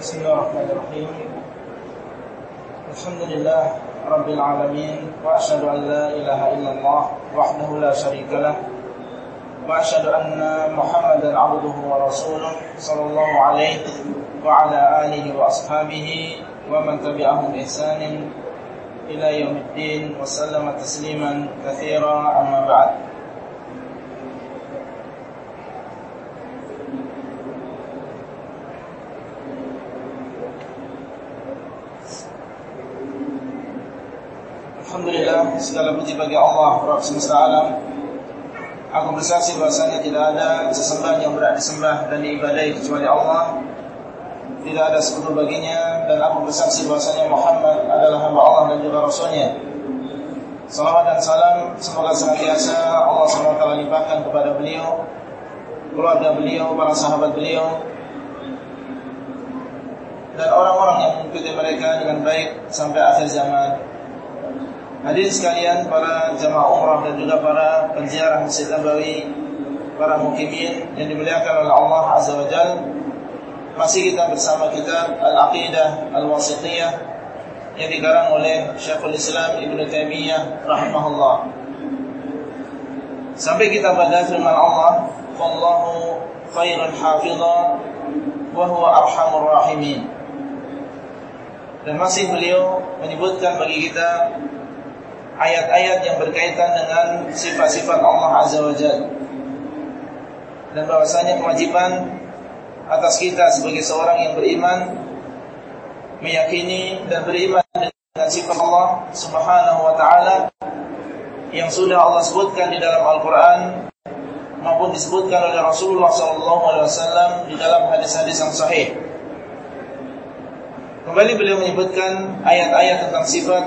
بسم الله الرحمن الرحيم. الحمد لله رب العالمين وأشهد أن لا إله إلا الله وحده لا شريك له وأشهد أن محمدا عبده ورسوله صلى الله عليه وعلى آله وأصحابه ومن تبعهم بإحسان إلى يوم الدين وسلم تسليما كثيرا أما بعد. Segala puji bagi Allah Rabb semesta alam. Aku bersaksi bahwasanya tidak ada sesembahan yang berat disembah dan diibadahi kecuali Allah. Tidak ada sekutu baginya dan aku bersaksi bahwasanya Muhammad adalah hamba Allah dan juga rasulnya. Salawat dan salam semoga senantiasa Allah SWT limpahkan kepada beliau, keluarga beliau, para sahabat beliau, dan orang-orang yang mengikuti mereka dengan baik sampai akhir zaman. Hadirin sekalian para jamaah umrah dan juga para penziarah Masjid Nabawi, para mukimin yang dimuliakan oleh Allah Azza wa Jal. Masih kita bersama kitab Al-Aqidah Al-Wasitiyah yang dikarang oleh Syekhul Islam Ibn Taimiyah rahimahullah. Sampai kita pada firman Allah, "Wallahu khairul hafidha wa huwa arhamur rahimin." Dan masih beliau menyebutkan bagi kita ayat-ayat yang berkaitan dengan sifat-sifat Allah Azza wa. Dan bahwasanya kewajiban atas kita sebagai seorang yang beriman meyakini dan beriman dengan sifat Allah Subhanahu wa taala yang sudah Allah sebutkan di dalam Al-Qur'an maupun disebutkan oleh Rasulullah wasallam di dalam hadis-hadis yang sahih. Kembali beliau menyebutkan ayat-ayat tentang sifat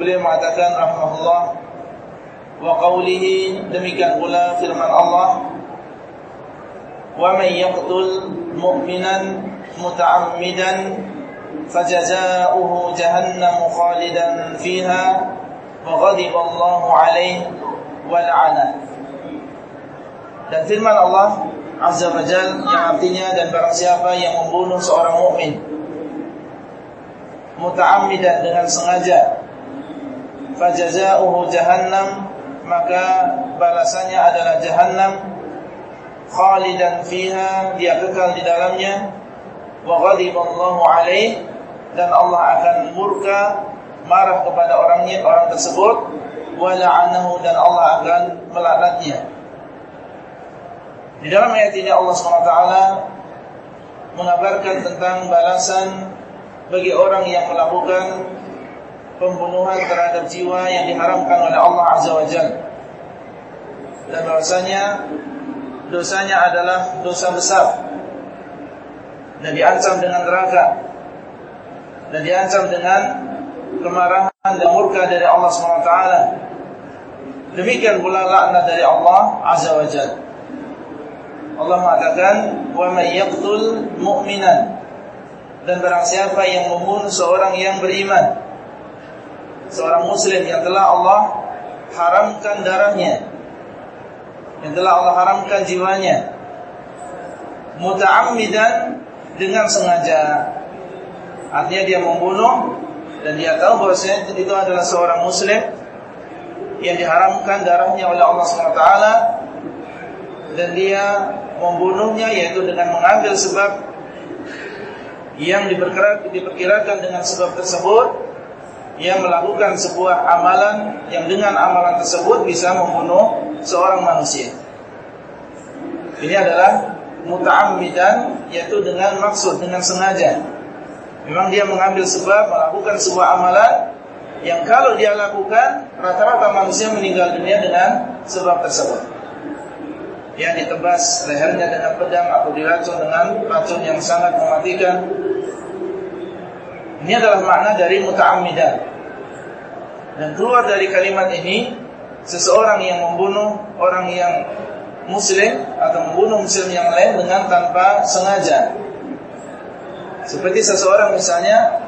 beliau mengatakan rahimahullah wa qawlihi demikian pula firman Allah. Wa man yaqtul mu'minan muta'ammidan fajazaohu jahannam khalidan fiha wa ghadiba Allahu alaihi wa la'ana dan firman Allah azza wa jalla yang artinya dan barang siapa yang membunuh seorang mukmin muta'ammidan dengan sengaja fajazauhu jahannam maka balasannya adalah jahannam. Khalidan fiha dia kekal di dalamnya. Wa ghadiballahu alaih dan Allah akan murka marah kepada orangnya orang tersebut. Wa la'anahu dan Allah akan melaknatnya. Di dalam ayat ini Allah SWT mengabarkan tentang balasan bagi orang yang melakukan pembunuhan terhadap jiwa yang diharamkan oleh Allah Azza wa Jalla. Dan bahwasanya dosanya adalah dosa besar dan diancam dengan neraka dan diancam dengan kemarahan dan murka dari Allah SWT. Demikian pula laknat dari Allah Azza wa Jalla. Allah mengatakan, "Wa may yaqtul mu'minan" dan barang siapa yang membunuh seorang yang beriman seorang muslim yang telah Allah haramkan darahnya yang telah Allah haramkan jiwanya muta'ammidan dengan sengaja. Artinya dia membunuh dan dia tahu bahwasanya itu adalah seorang muslim yang diharamkan darahnya oleh Allah SWT dan dia membunuhnya yaitu dengan mengambil sebab yang diperkirakan dengan sebab tersebut yang melakukan sebuah amalan yang dengan amalan tersebut bisa membunuh seorang manusia. Ini adalah muta'ammidan yaitu dengan maksud dengan sengaja. Memang dia mengambil sebab melakukan sebuah amalan yang kalau dia lakukan rata-rata manusia meninggal dunia dengan sebab tersebut. Yang ditebas lehernya dengan pedang atau diracun dengan racun yang sangat mematikan. Ini adalah makna dari muta'ammidan. Dan keluar dari kalimat ini Seseorang yang membunuh orang yang muslim Atau membunuh muslim yang lain dengan tanpa sengaja Seperti seseorang misalnya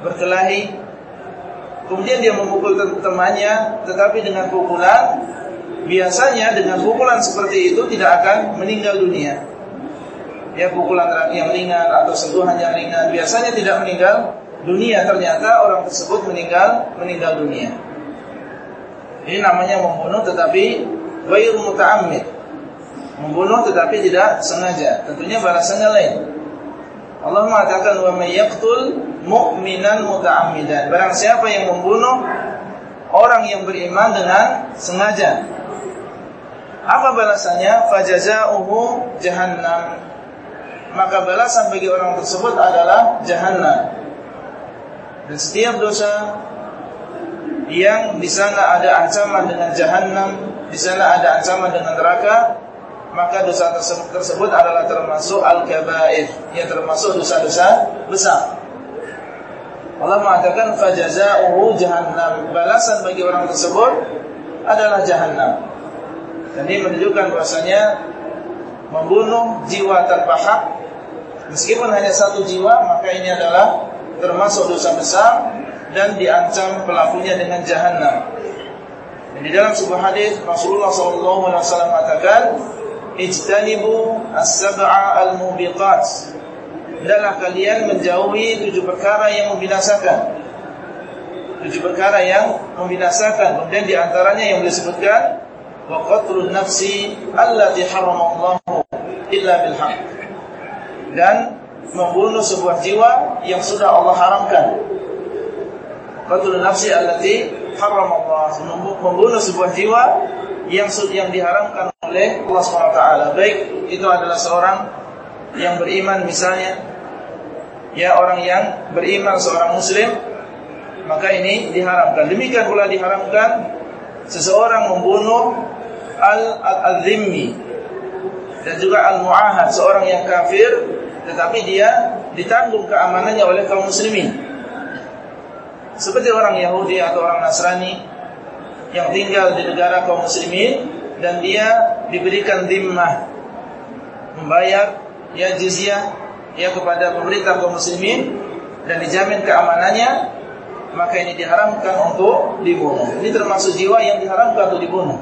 Berkelahi Kemudian dia memukul temannya Tetapi dengan pukulan Biasanya dengan pukulan seperti itu Tidak akan meninggal dunia ya pukulan yang ringan atau sentuhan yang ringan. Biasanya tidak meninggal dunia. Ternyata orang tersebut meninggal meninggal dunia. Ini namanya membunuh tetapi ghairu muta'ammid. Membunuh tetapi tidak sengaja. Tentunya balasannya lain. Allah mengatakan wa may yaqtul mu'minan muta'ammidan. Barang siapa yang membunuh orang yang beriman dengan sengaja. Apa balasannya? Fajazauhu jahannam maka balasan bagi orang tersebut adalah jahannam dan setiap dosa yang di sana ada ancaman dengan jahanam, di sana ada ancaman dengan neraka, maka dosa tersebut adalah termasuk al-kabair, yang termasuk dosa-dosa besar. Allah mengatakan fajazaohu jahannam. Balasan bagi orang tersebut adalah jahannam. Dan ini menunjukkan bahwasanya membunuh jiwa tanpa hak meskipun hanya satu jiwa maka ini adalah termasuk dosa besar dan diancam pelakunya dengan jahanam. Dan di dalam sebuah hadis Rasulullah SAW mengatakan, "Ijtanibu as-sab'a al-mubiqat." Hendaklah kalian menjauhi tujuh perkara yang membinasakan. Tujuh perkara yang membinasakan. Kemudian di antaranya yang disebutkan wa qatlun nafsi allati haramallahu illa bil haqq. Dan membunuh sebuah jiwa yang sudah Allah haramkan. Qatlun nafsi allati haram Allah membunuh sebuah jiwa yang yang diharamkan oleh Allah SWT baik itu adalah seorang yang beriman misalnya. Ya orang yang beriman seorang muslim maka ini diharamkan. Demikian pula diharamkan seseorang membunuh al-zimmi dan juga al-mu'ahad seorang yang kafir tetapi dia ditanggung keamanannya oleh kaum muslimin seperti orang Yahudi atau orang Nasrani yang tinggal di negara kaum muslimin dan dia diberikan dhimmah membayar ya jizyah ya kepada pemerintah kaum muslimin dan dijamin keamanannya maka ini diharamkan untuk dibunuh. Ini termasuk jiwa yang diharamkan untuk dibunuh.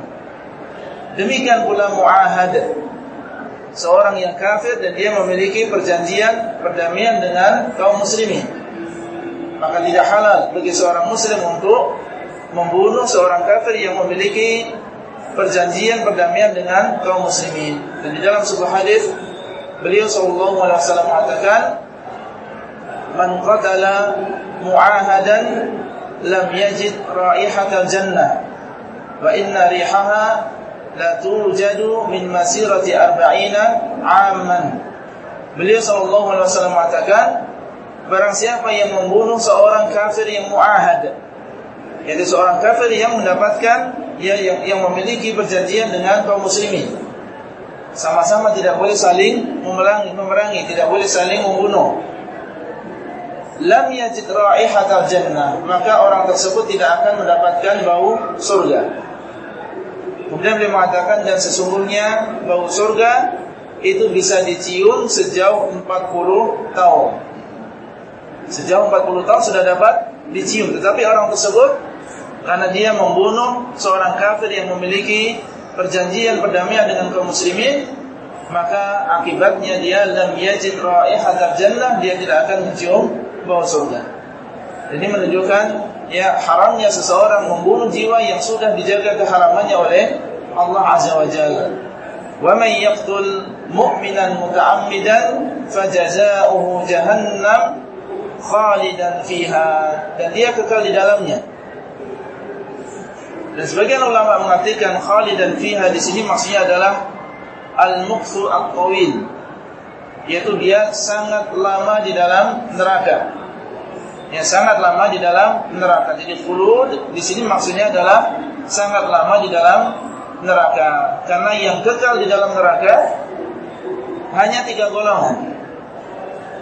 Demikian pula muahad seorang yang kafir dan dia memiliki perjanjian perdamaian dengan kaum muslimin maka tidak halal bagi seorang muslim untuk membunuh seorang kafir yang memiliki perjanjian perdamaian dengan kaum muslimin. Dan di dalam sebuah hadis beliau wasallam mengatakan man qatala mu'ahadan lam yajid raihatal jannah wa inna rihaha la tujadu min masirati arba'ina 'amman. Beliau sallallahu alaihi wasallam mengatakan barang siapa yang membunuh seorang kafir yang muahad yaitu seorang kafir yang mendapatkan ya yang, yang memiliki perjanjian dengan kaum muslimin sama-sama tidak boleh saling memerangi, memerangi tidak boleh saling membunuh lam yajid raihatal jannah maka orang tersebut tidak akan mendapatkan bau surga kemudian beliau mengatakan dan sesungguhnya bau surga itu bisa dicium sejauh 40 tahun. Sejauh 40 tahun sudah dapat dicium. Tetapi orang tersebut Karena dia membunuh seorang kafir yang memiliki Perjanjian perdamaian dengan kaum muslimin Maka akibatnya dia Lam yajid ra'ihatar jannah Dia tidak akan mencium bawah surga. Ini menunjukkan Ya haramnya seseorang membunuh jiwa Yang sudah dijaga keharamannya oleh Allah Azza wa Jalla Wa man yaqtul mu'minan muta'ammidan Fajaza'uhu jahannam khalidan fiha dan dia kekal di dalamnya. Dan sebagian ulama mengartikan khalidan fiha di sini maksudnya adalah al-muqsu al-tawil yaitu dia sangat lama di dalam neraka. Ya sangat lama di dalam neraka. Jadi khulud di sini maksudnya adalah sangat lama di dalam neraka. Karena yang kekal di dalam neraka hanya tiga golongan.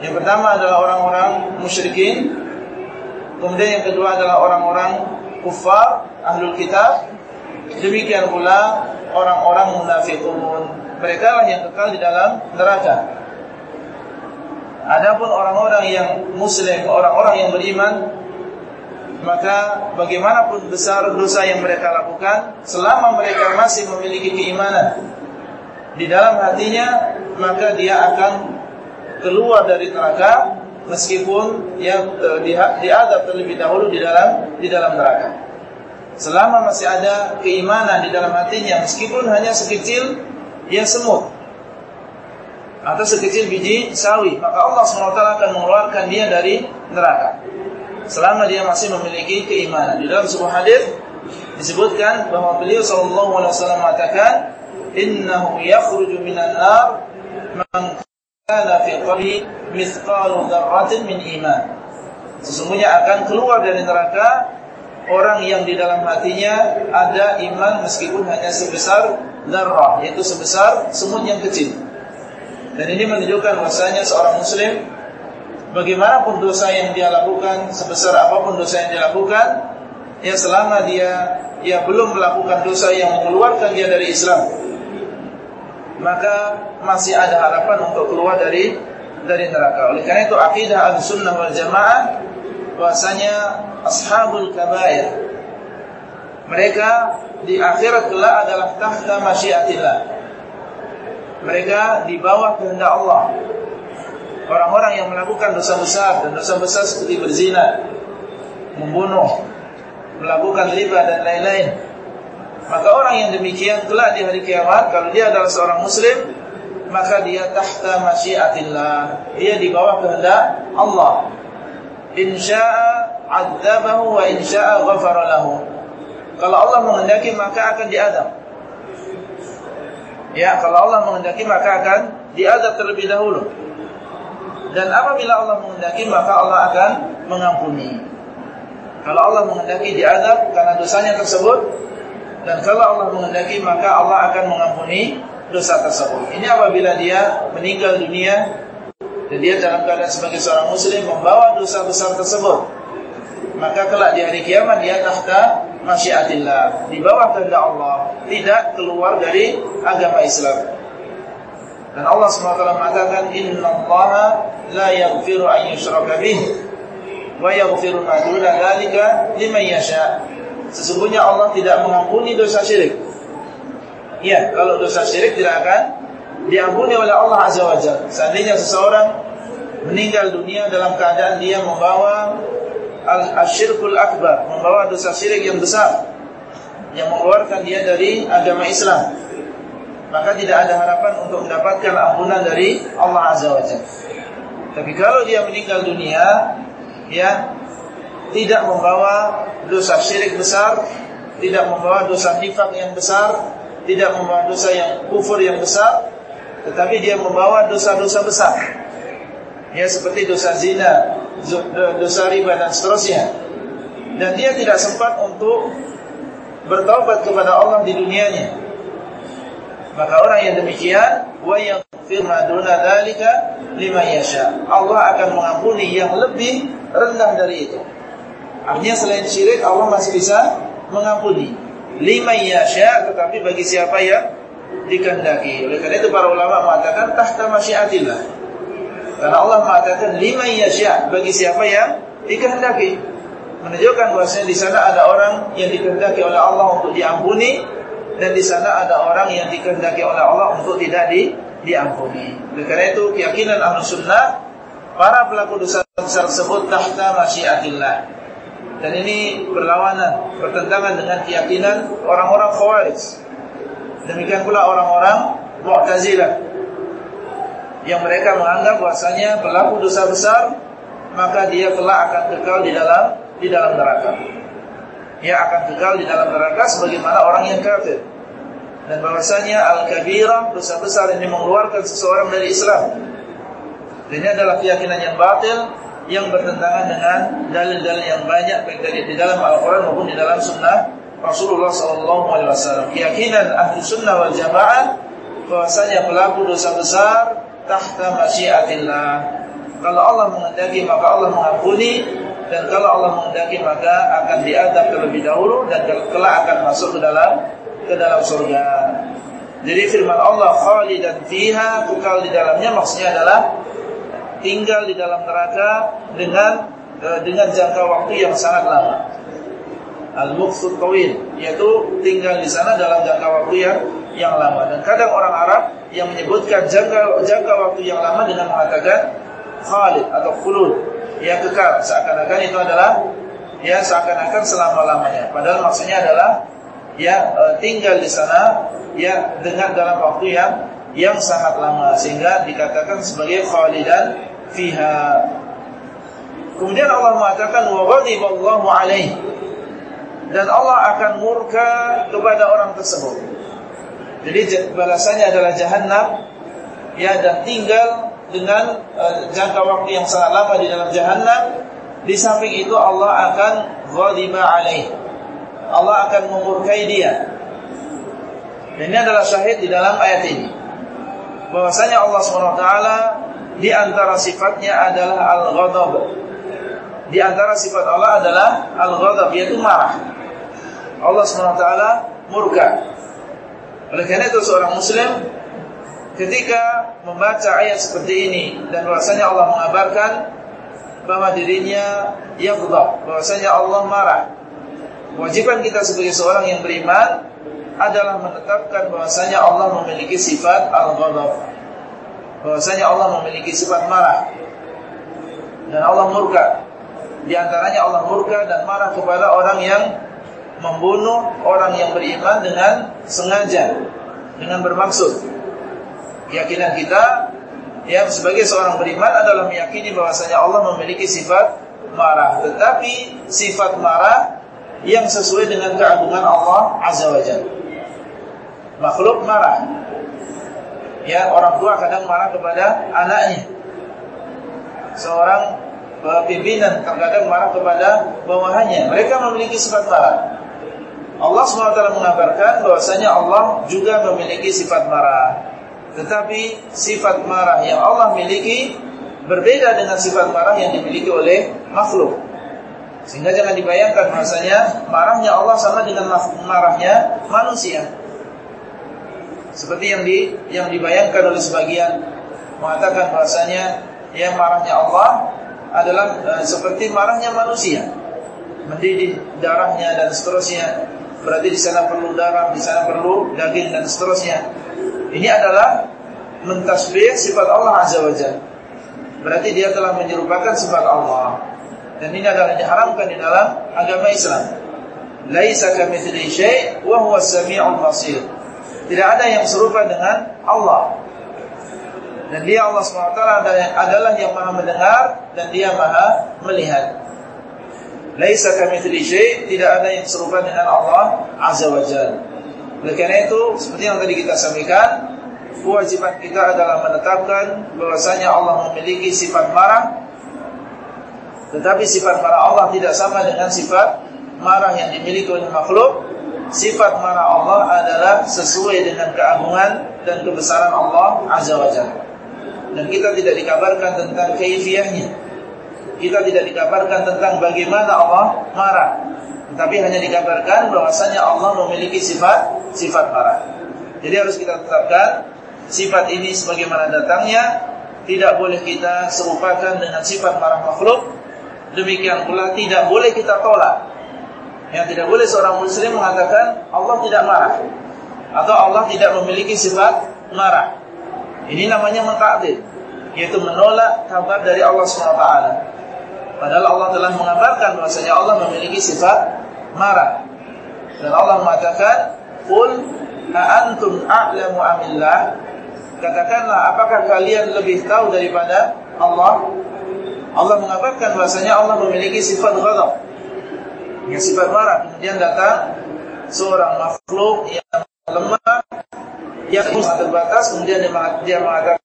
Yang pertama adalah orang-orang musyrikin Kemudian yang kedua adalah orang-orang kufar Ahlul kitab Demikian pula orang-orang munafikun Mereka lah yang kekal di dalam neraka Adapun orang-orang yang muslim Orang-orang yang beriman Maka bagaimanapun besar dosa yang mereka lakukan Selama mereka masih memiliki keimanan Di dalam hatinya Maka dia akan keluar dari neraka meskipun yang e, diadab terlebih dahulu di dalam di dalam neraka. Selama masih ada keimanan di dalam hatinya meskipun hanya sekecil ya semut atau sekecil biji sawi, maka Allah SWT akan mengeluarkan dia dari neraka. Selama dia masih memiliki keimanan. Di dalam sebuah hadis disebutkan bahwa beliau sallallahu alaihi wasallam mengatakan, "Innahu yakhruju minan nar man kana fi qalbi mithqalu dzarratin min iman." Sesungguhnya akan keluar dari neraka orang yang di dalam hatinya ada iman meskipun hanya sebesar zarrah, yaitu sebesar semut yang kecil. Dan ini menunjukkan bahwasanya seorang muslim bagaimanapun dosa yang dia lakukan, sebesar apa pun dosa yang dia lakukan, ya selama dia ya belum melakukan dosa yang mengeluarkan dia dari Islam, maka masih ada harapan untuk keluar dari dari neraka. Oleh karena itu akidah Ahlussunnah wal Jamaah bahwasanya ashabul kabair mereka di akhirat kelak adalah tahta masyiatillah mereka di bawah kehendak Allah. Orang-orang yang melakukan dosa besar dan dosa besar seperti berzina, membunuh, melakukan riba dan lain-lain. Maka orang yang demikian kelak di hari kiamat kalau dia adalah seorang muslim, maka dia tahta masyiatillah. Dia di bawah kehendak Allah. Insya'a 'adzabahu wa insya'a ghafara lahu. Kalau Allah menghendaki maka akan diadab. Ya, kalau Allah menghendaki maka akan diadab terlebih dahulu. Dan apabila Allah menghendaki maka Allah akan mengampuni. Kalau Allah menghendaki diadab karena dosanya tersebut dan kalau Allah menghendaki maka Allah akan mengampuni dosa tersebut. Ini apabila dia meninggal dunia dan dia dalam keadaan sebagai seorang muslim membawa dosa besar tersebut. Maka kelak di hari kiamat dia tahta masyiatillah di bawah kehendak Allah tidak keluar dari agama Islam. Dan Allah SWT mengatakan innallaha la yaghfiru an yushraka bih wa yaghfiru ma duna dzalika liman yasha. Sesungguhnya Allah tidak mengampuni dosa syirik. Ya kalau dosa syirik tidak akan diampuni oleh Allah Azza wa Jalla. Seandainya seseorang meninggal dunia dalam keadaan dia membawa al-syirkul akbar, membawa dosa syirik yang besar yang mengeluarkan dia dari agama Islam. Maka tidak ada harapan untuk mendapatkan ampunan dari Allah Azza wa Jalla. Tapi kalau dia meninggal dunia ya tidak membawa dosa syirik besar, tidak membawa dosa nifak yang besar, tidak membawa dosa yang kufur yang besar, tetapi dia membawa dosa-dosa besar. Ya seperti dosa zina, dosa riba dan seterusnya. Dan dia tidak sempat untuk bertaubat kepada Allah di dunianya. Maka orang yang demikian wa yaghfir duna dzalika liman yasha. Allah akan mengampuni yang lebih rendah dari itu. Artinya selain syirik Allah masih bisa mengampuni. Liman yasha tetapi bagi siapa yang dikehendaki oleh karena itu para ulama mengatakan tahta masyiatillah karena Allah mengatakan lima yasya bagi siapa yang dikehendaki. Menunjukkan bahwasanya di sana ada orang yang dikehendaki oleh Allah untuk diampuni dan di sana ada orang yang dikehendaki oleh Allah untuk tidak di, diampuni. Oleh karena itu keyakinan Ahlus Sunnah para pelaku dosa besar tersebut tahta masyiatillah. Dan ini berlawanan, bertentangan dengan keyakinan orang-orang Khawarij. Demikian pula orang-orang Mu'tazilah yang mereka menganggap bahwasanya pelaku dosa besar maka dia kelak akan kekal di dalam di dalam neraka. Dia akan kekal di dalam neraka sebagaimana orang yang kafir. Dan bahwasanya al-kabirah dosa besar ini mengeluarkan seseorang dari Islam. Ini adalah keyakinan yang batil yang bertentangan dengan dalil-dalil yang banyak baik dari di dalam Al-Qur'an maupun di dalam sunnah Rasulullah wasallam. Keyakinan ahli sunnah wal jamaah bahwasanya pelaku dosa besar tahta masyiatillah. Kalau Allah menghendaki maka Allah mengampuni dan kalau Allah menghendaki maka akan diadab terlebih dahulu dan kelak akan masuk ke dalam ke dalam surga. Jadi firman Allah khalidan fiha kekal di dalamnya maksudnya adalah tinggal di dalam neraka dengan e, dengan jangka waktu yang sangat lama. Al-muqsud tawil yaitu tinggal di sana dalam jangka waktu yang yang lama. Dan kadang orang Arab yang menyebutkan jangka jangka waktu yang lama dengan mengatakan khalid atau khulud, yang kekal. Seakan-akan itu adalah ya seakan-akan selama-lamanya. Padahal maksudnya adalah ya e, tinggal di sana ya dengan dalam waktu yang yang sangat lama sehingga dikatakan sebagai khalidan fiha. Kemudian Allah mengatakan wa ghadiballahu alaihi dan Allah akan murka kepada orang tersebut. Jadi balasannya adalah jahanam ya dan tinggal dengan uh, jangka waktu yang sangat lama di dalam jahanam. Di samping itu Allah akan ghadiba alaih. Allah akan memurkai dia. Dan ini adalah syahid di dalam ayat ini. Bahwasanya Allah SWT di antara sifatnya adalah al-ghadab. Di antara sifat Allah adalah al-ghadab yaitu marah. Allah SWT murka. Oleh karena itu seorang muslim ketika membaca ayat seperti ini dan bahwasanya Allah mengabarkan bahwa dirinya yaghdab, bahwasanya Allah marah. Kewajiban kita sebagai seorang yang beriman adalah menetapkan bahwasanya Allah memiliki sifat al-ghadab. Bahwasanya Allah memiliki sifat marah. Dan Allah murka. Di antaranya Allah murka dan marah kepada orang yang membunuh orang yang beriman dengan sengaja, dengan bermaksud. Keyakinan kita yang sebagai seorang beriman adalah meyakini bahwasanya Allah memiliki sifat marah, tetapi sifat marah yang sesuai dengan keagungan Allah Azza wa Jalla. Makhluk marah. Ya, orang tua kadang marah kepada anaknya. Seorang pimpinan terkadang marah kepada bawahannya. Mereka memiliki sifat marah. Allah SWT mengabarkan bahwasanya Allah juga memiliki sifat marah. Tetapi sifat marah yang Allah miliki berbeda dengan sifat marah yang dimiliki oleh makhluk. Sehingga jangan dibayangkan bahwasanya marahnya Allah sama dengan marahnya manusia. Seperti yang di yang dibayangkan oleh sebagian mengatakan bahwasanya ya marahnya Allah adalah e, seperti marahnya manusia. Mendidih darahnya dan seterusnya berarti di sana perlu darah, di sana perlu daging dan seterusnya. Ini adalah mentasbih sifat Allah Azza wa Jalla. Berarti dia telah menyerupakan sifat Allah. Dan ini adalah diharamkan di dalam agama Islam. Laisa kamitslihi syai' wa huwa as-sami'ul basir. Tidak ada yang serupa dengan Allah. Dan dia Allah SWT adalah yang maha mendengar dan dia maha melihat. Laisa kamitsli syai, tidak ada yang serupa dengan Allah Azza wa Jalla. Oleh karena itu, seperti yang tadi kita sampaikan, kewajiban kita adalah menetapkan bahwasanya Allah memiliki sifat marah. Tetapi sifat marah Allah tidak sama dengan sifat marah yang dimiliki oleh makhluk. Sifat marah Allah adalah sesuai dengan keagungan dan kebesaran Allah Azza wa Jalla. Dan kita tidak dikabarkan tentang keifiyahnya kita tidak dikabarkan tentang bagaimana Allah marah. Tetapi hanya dikabarkan bahwasanya Allah memiliki sifat sifat marah. Jadi harus kita tetapkan sifat ini sebagaimana datangnya tidak boleh kita serupakan dengan sifat marah makhluk. Demikian pula tidak boleh kita tolak. Yang tidak boleh seorang muslim mengatakan Allah tidak marah atau Allah tidak memiliki sifat marah. Ini namanya mentakdir, yaitu menolak kabar dari Allah SWT. Padahal Allah telah mengabarkan bahwasanya Allah memiliki sifat marah. Dan Allah mengatakan, "Qul antum a'lamu amillah?" Katakanlah, apakah kalian lebih tahu daripada Allah? Allah mengabarkan bahwasanya Allah memiliki sifat ghadab. Yang sifat marah. Kemudian datang seorang makhluk yang lemah, yang terbatas, kemudian dia mengatakan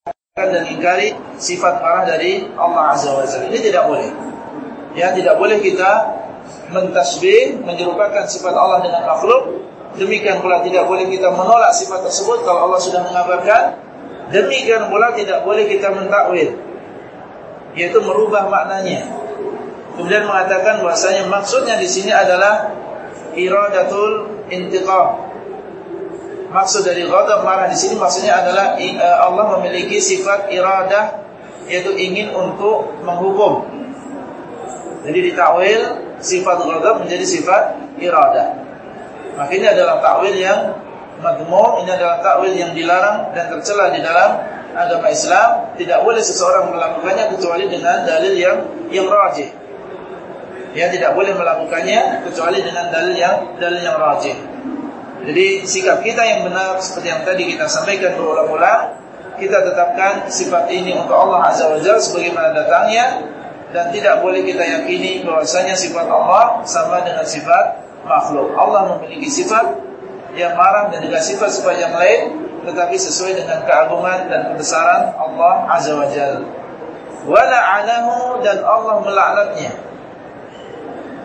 dan ingkari sifat marah dari Allah Azza wa Jalla. Ini tidak boleh. Ya, tidak boleh kita mentasbih, menyerupakan sifat Allah dengan makhluk. Demikian pula tidak boleh kita menolak sifat tersebut kalau Allah sudah mengabarkan. Demikian pula tidak boleh kita mentakwil, yaitu merubah maknanya. Kemudian mengatakan bahasanya maksudnya di sini adalah iradatul intiqam. Maksud dari ghadab marah di sini maksudnya adalah eh, Allah memiliki sifat iradah yaitu ingin untuk menghukum jadi ditakwil sifat ghadab menjadi sifat iradah. Makanya adalah takwil yang madmum, ini adalah takwil yang dilarang dan tercela di dalam agama Islam. Tidak boleh seseorang melakukannya kecuali dengan dalil yang yang rajih. Ya, tidak boleh melakukannya kecuali dengan dalil yang dalil yang rajih. Jadi sikap kita yang benar seperti yang tadi kita sampaikan berulang-ulang, kita tetapkan sifat ini untuk Allah Azza wa Jalla sebagaimana datangnya dan tidak boleh kita yakini bahwasanya sifat Allah sama dengan sifat makhluk. Allah memiliki sifat yang marah dan juga sifat-sifat yang lain tetapi sesuai dengan keagungan dan kebesaran Allah Azza wa Jalla. Wa la'anahu dan Allah melaknatnya.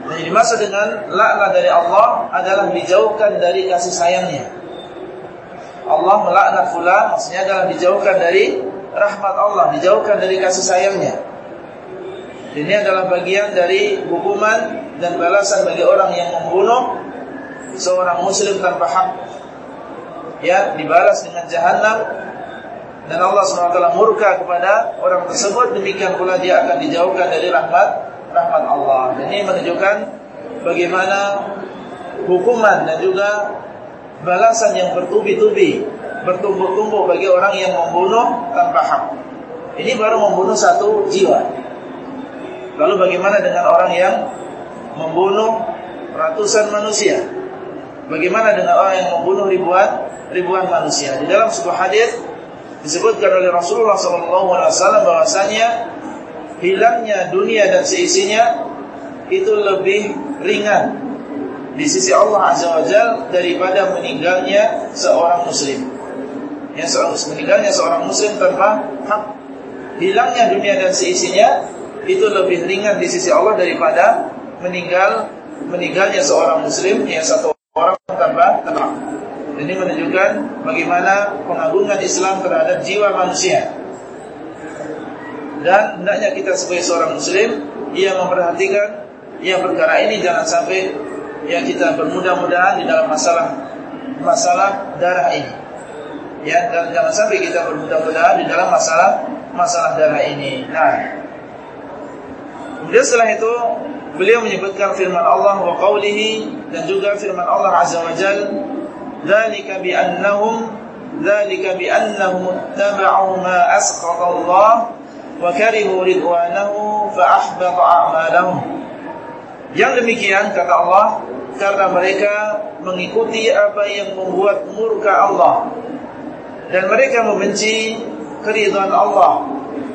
Dan yang dimaksud dengan laknat dari Allah adalah dijauhkan dari kasih sayangnya. Allah melaknat fulan maksudnya adalah dijauhkan dari rahmat Allah, dijauhkan dari kasih sayangnya. Ini adalah bagian dari hukuman dan balasan bagi orang yang membunuh seorang muslim tanpa hak. Ya, dibalas dengan jahanam dan Allah SWT murka kepada orang tersebut demikian pula dia akan dijauhkan dari rahmat rahmat Allah. Ini menunjukkan bagaimana hukuman dan juga balasan yang bertubi-tubi, bertumbuk-tumbuk bagi orang yang membunuh tanpa hak. Ini baru membunuh satu jiwa. Lalu bagaimana dengan orang yang membunuh ratusan manusia? Bagaimana dengan orang yang membunuh ribuan ribuan manusia? Di dalam sebuah hadis disebutkan oleh Rasulullah SAW bahwasanya hilangnya dunia dan seisinya itu lebih ringan di sisi Allah Azza wa Jal daripada meninggalnya seorang muslim. Ya, seorang meninggalnya seorang muslim tanpa hak. Hilangnya dunia dan seisinya itu lebih ringan di sisi Allah daripada meninggal meninggalnya seorang muslim yang satu orang tanpa tanpa. Ini menunjukkan bagaimana pengagungan Islam terhadap jiwa manusia dan hendaknya kita sebagai seorang muslim ia memperhatikan yang perkara ini jangan sampai yang kita bermudah-mudahan di dalam masalah masalah darah ini. Ya, dan jangan sampai kita bermudah-mudahan di dalam masalah masalah darah ini. Nah, kemudian setelah itu beliau menyebutkan firman Allah wa qawlihi dan juga firman Allah Azza wa Jalla, "Dzalika bi annahum dzalika bi annahum ma asqata Allah ridwanahu fa ahbata a'malahum. Yang demikian kata Allah karena mereka mengikuti apa yang membuat murka Allah dan mereka membenci keridhaan Allah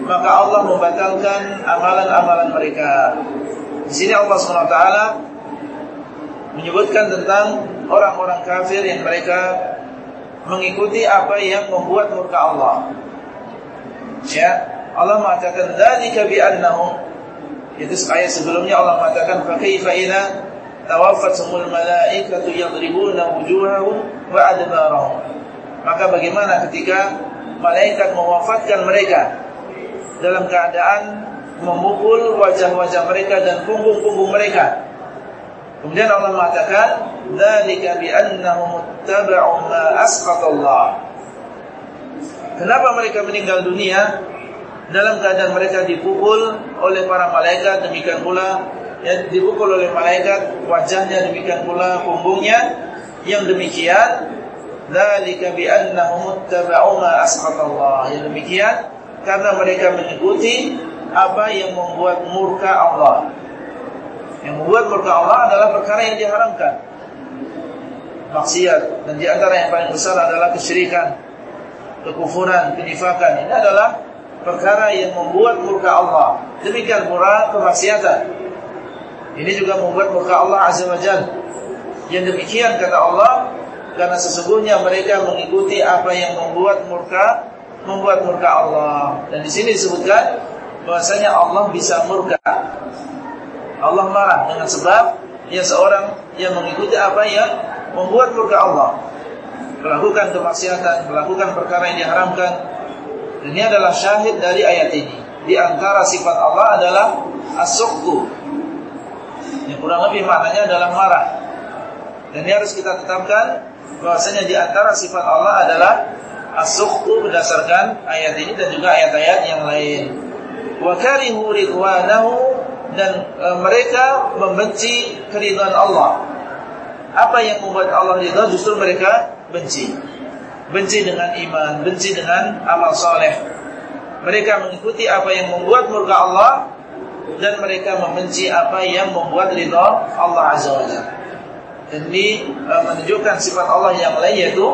maka Allah membatalkan amalan-amalan mereka. Di sini Allah SWT menyebutkan tentang orang-orang kafir yang mereka mengikuti apa yang membuat murka Allah. Ya, Allah mengatakan dzalika bi annahum itu ayat sebelumnya Allah mengatakan fa kaifa idza tawaffatuhumul malaikatu yadribuna wujuhahum wa adbarahum. Maka bagaimana ketika malaikat mewafatkan mereka dalam keadaan memukul wajah-wajah mereka dan punggung-punggung mereka? Kemudian Allah mengatakan dzalika bi annahum ittaba'u ma asqata Allah. Kenapa mereka meninggal dunia? Dalam keadaan mereka dipukul oleh para malaikat demikian pula ya dipukul oleh malaikat wajahnya demikian pula punggungnya yang demikian dzalika bi annahum ittaba'u ma asqatallah. Yang demikian karena mereka mengikuti apa yang membuat murka Allah. Yang membuat murka Allah adalah perkara yang diharamkan. Maksiat. Dan di antara yang paling besar adalah kesyirikan kekufuran kenifakan. Ini adalah perkara yang membuat murka Allah. Demikian pula kemaksiatan. Ini juga membuat murka Allah Azza wa Jalla. Yang demikian kata Allah, karena sesungguhnya mereka mengikuti apa yang membuat murka membuat murka Allah. Dan di sini disebutkan bahwasanya Allah bisa murka. Allah marah dengan sebab ya seorang yang mengikuti apa yang membuat murka Allah. Melakukan kemaksiatan, melakukan perkara yang diharamkan, ini adalah syahid dari ayat ini. Di antara sifat Allah adalah as-suqtu. Yang kurang lebih maknanya adalah marah. Dan ini harus kita tetapkan bahwasanya di antara sifat Allah adalah as-suqtu berdasarkan ayat ini dan juga ayat-ayat yang lain. Wa karihu ridwanahu dan e, mereka membenci keridhaan Allah. Apa yang membuat Allah ridha justru mereka benci. Benci dengan iman, benci dengan amal soleh. Mereka mengikuti apa yang membuat murka Allah dan mereka membenci apa yang membuat ridha Allah Azza wa Jalla. Ini uh, menunjukkan sifat Allah yang lain yaitu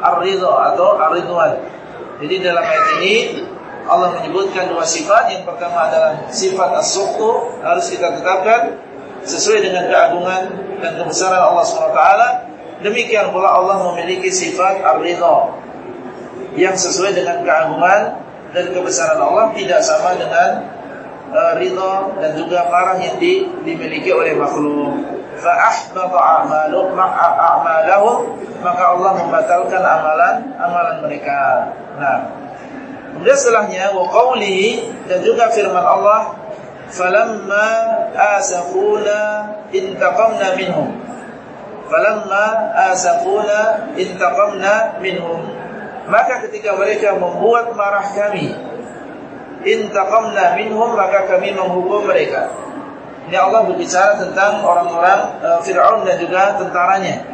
ar-ridha atau ar-ridwan. Jadi dalam ayat ini Allah menyebutkan dua sifat. Yang pertama adalah sifat as-sukhtu harus kita tetapkan sesuai dengan keagungan dan kebesaran Allah SWT. Demikian pula Allah memiliki sifat ar-ridha yang sesuai dengan keagungan dan kebesaran Allah tidak sama dengan uh, ridha dan juga marah yang di, dimiliki oleh makhluk. Fa a'malahum maka Allah membatalkan amalan amalan mereka. Nah, Kemudian setelahnya wa qawlihi dan juga firman Allah falamma asafuna intaqamna minhum falamma asafuna intaqamna minhum. Maka ketika mereka membuat marah kami intaqamna minhum maka kami menghukum mereka. Ini Allah berbicara tentang orang-orang uh, Fir'aun dan juga tentaranya.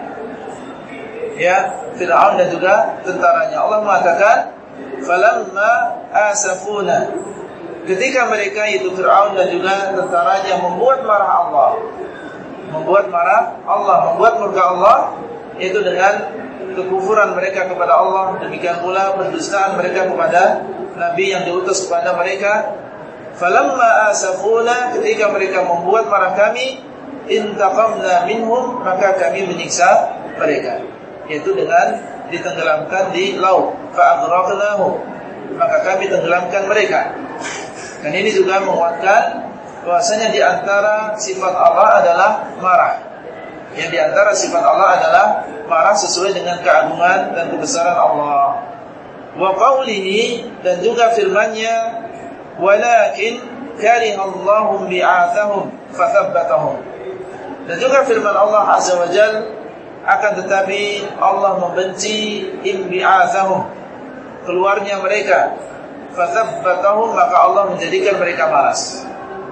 Ya Fir'aun dan juga tentaranya. Allah mengatakan falamma asafuna ketika mereka itu Fir'aun dan juga tentaranya membuat marah Allah membuat marah Allah membuat murka Allah itu dengan kekufuran mereka kepada Allah. Demikian pula pendustaan mereka kepada nabi yang diutus kepada mereka. Falamma asafuna ketika mereka membuat marah kami intaqamna minhum maka kami menyiksa mereka. Yaitu dengan ditenggelamkan di laut. Fa'aghraqnahu maka kami tenggelamkan mereka. Dan ini juga menguatkan bahwasanya di antara sifat Allah adalah marah. Yang di antara sifat Allah adalah marah sesuai dengan keagungan dan kebesaran Allah. Wa qawlihi dan juga firman-Nya walakin karihallahum bi'athahum fathabbatahum. Dan juga firman Allah azza wa jalla akan tetapi Allah membenci imbi'athahum keluarnya mereka. Fathabbatahum maka Allah menjadikan mereka malas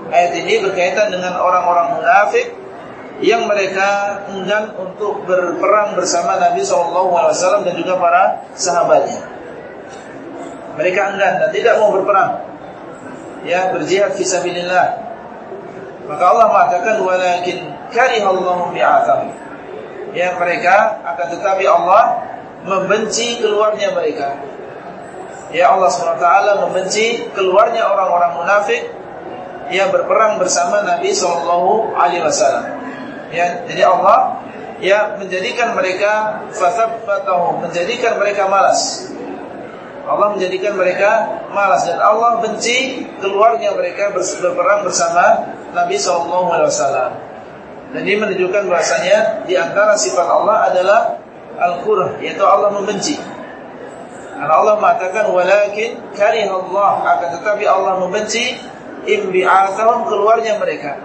ayat ini berkaitan dengan orang-orang munafik yang mereka enggan untuk berperang bersama Nabi SAW dan juga para sahabatnya. Mereka enggan dan tidak mau berperang ya berjihad fisabilillah maka Allah mengatakan walakin karihallahu bi'athahum ya mereka akan tetapi Allah membenci keluarnya mereka. Ya Allah SWT membenci keluarnya orang-orang munafik yang berperang bersama Nabi Sallallahu Alaihi Wasallam. Ya, jadi Allah ya menjadikan mereka fathabbatahum, menjadikan mereka malas. Allah menjadikan mereka malas dan Allah benci keluarnya mereka berperang bersama Nabi Sallallahu Alaihi Wasallam. Dan ini menunjukkan bahasanya di antara sifat Allah adalah al-kurh, yaitu Allah membenci. Karena Allah mengatakan walakin Allah akan tetapi Allah membenci imbi'atahum keluarnya mereka.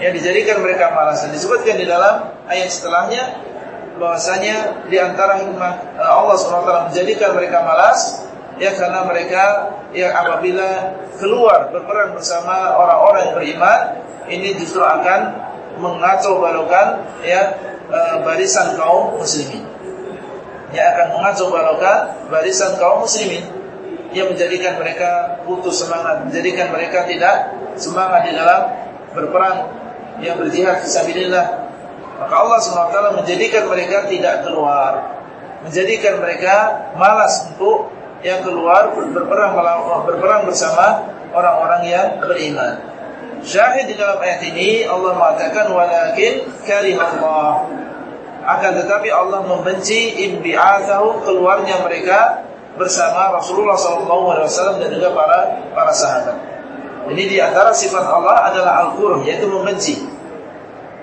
Yang dijadikan mereka malas. Disebutkan di dalam ayat setelahnya bahwasanya di antara hikmah eh, Allah SWT menjadikan mereka malas ya karena mereka yang apabila keluar berperang bersama orang-orang yang beriman ini justru akan mengacau balokan ya e, barisan kaum muslimin. Yang akan mengacau balokan barisan kaum muslimin yang menjadikan mereka putus semangat, menjadikan mereka tidak semangat di dalam berperang yang berjihad fisabilillah. Maka Allah SWT menjadikan mereka tidak keluar, menjadikan mereka malas untuk yang keluar berperang berperang bersama orang-orang yang beriman. Syahid di dalam ayat ini Allah mengatakan walakin Allah akan tetapi Allah membenci imbi'athahu keluarnya mereka bersama Rasulullah SAW dan juga para para sahabat. Ini di antara sifat Allah adalah al-qurh yaitu membenci.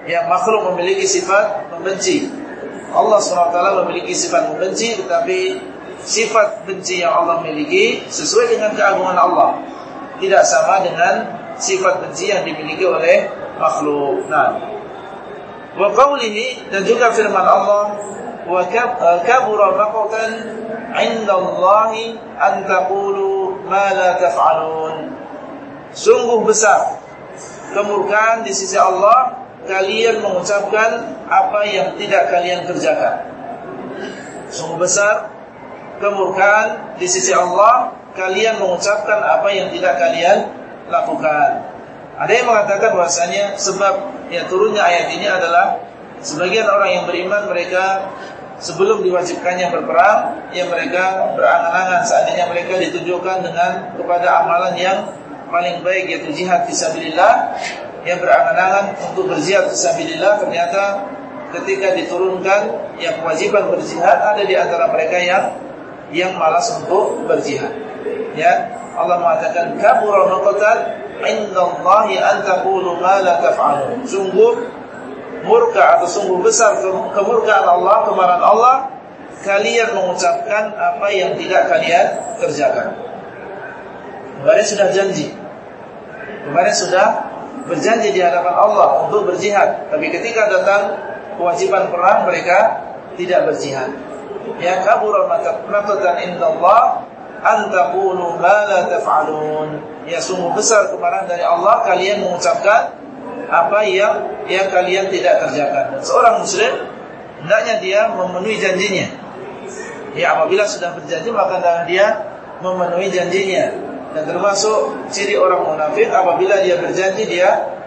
Yang makhluk memiliki sifat membenci. Allah SWT memiliki sifat membenci tetapi sifat benci yang Allah miliki sesuai dengan keagungan Allah. Tidak sama dengan sifat benci yang dimiliki oleh makhluk. Nah, wa qawlihi dan juga firman Allah kabura maqtan 'inda Allah an taqulu ma la taf'alun. Sungguh besar kemurkaan di sisi Allah kalian mengucapkan apa yang tidak kalian kerjakan. Sungguh besar kemurkaan di sisi Allah kalian mengucapkan apa yang tidak kalian lakukan. Ada yang mengatakan bahwasanya sebab ya turunnya ayat ini adalah sebagian orang yang beriman mereka sebelum diwajibkannya berperang ya mereka berangan-angan seandainya mereka ditunjukkan dengan kepada amalan yang paling baik yaitu jihad fisabilillah yang berangan-angan untuk berjihad fisabilillah ternyata ketika diturunkan yang kewajiban berjihad ada di antara mereka yang yang malas untuk berjihad. Ya, Allah mengatakan kabura indallahi an taqulu ma la taf'alun. Sungguh murka atau sungguh besar kemurkaan Allah, kemarahan Allah kalian mengucapkan apa yang tidak kalian kerjakan. Kemarin sudah janji. Kemarin sudah berjanji di hadapan Allah untuk berjihad, tapi ketika datang kewajiban perang mereka tidak berjihad. Ya kabur maqtan indallah an taqulu ma la taf'alun. Ya sungguh besar kemarahan dari Allah kalian mengucapkan apa yang yang kalian tidak kerjakan. Seorang muslim hendaknya dia memenuhi janjinya. Ya apabila sudah berjanji maka dia memenuhi janjinya. Dan termasuk ciri orang munafik apabila dia berjanji dia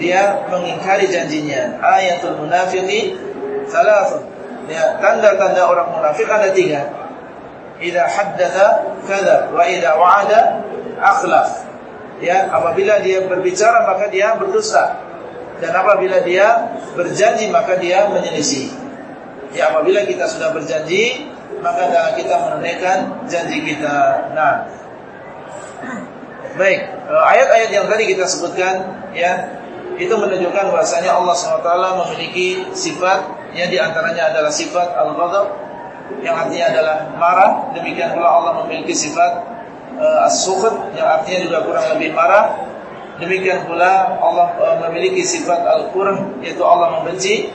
dia mengingkari janjinya. Ayatul munafiqi salasun. Ya, tanda-tanda orang munafik ada tiga. Idza haddatha kadzab wa idza wa'ada akhlaf. Ya, apabila dia berbicara maka dia berdusta. Dan apabila dia berjanji maka dia menyelisih. Ya, apabila kita sudah berjanji maka dalam kita menunaikan janji kita. Nah, Baik, eh, ayat-ayat yang tadi kita sebutkan ya itu menunjukkan bahasanya Allah SWT memiliki sifat yang di antaranya adalah sifat al-ghadab yang artinya adalah marah. Demikian pula Allah memiliki sifat uh, as-sukhat yang artinya juga kurang lebih marah. Demikian pula Allah uh, memiliki sifat al-kurh yaitu Allah membenci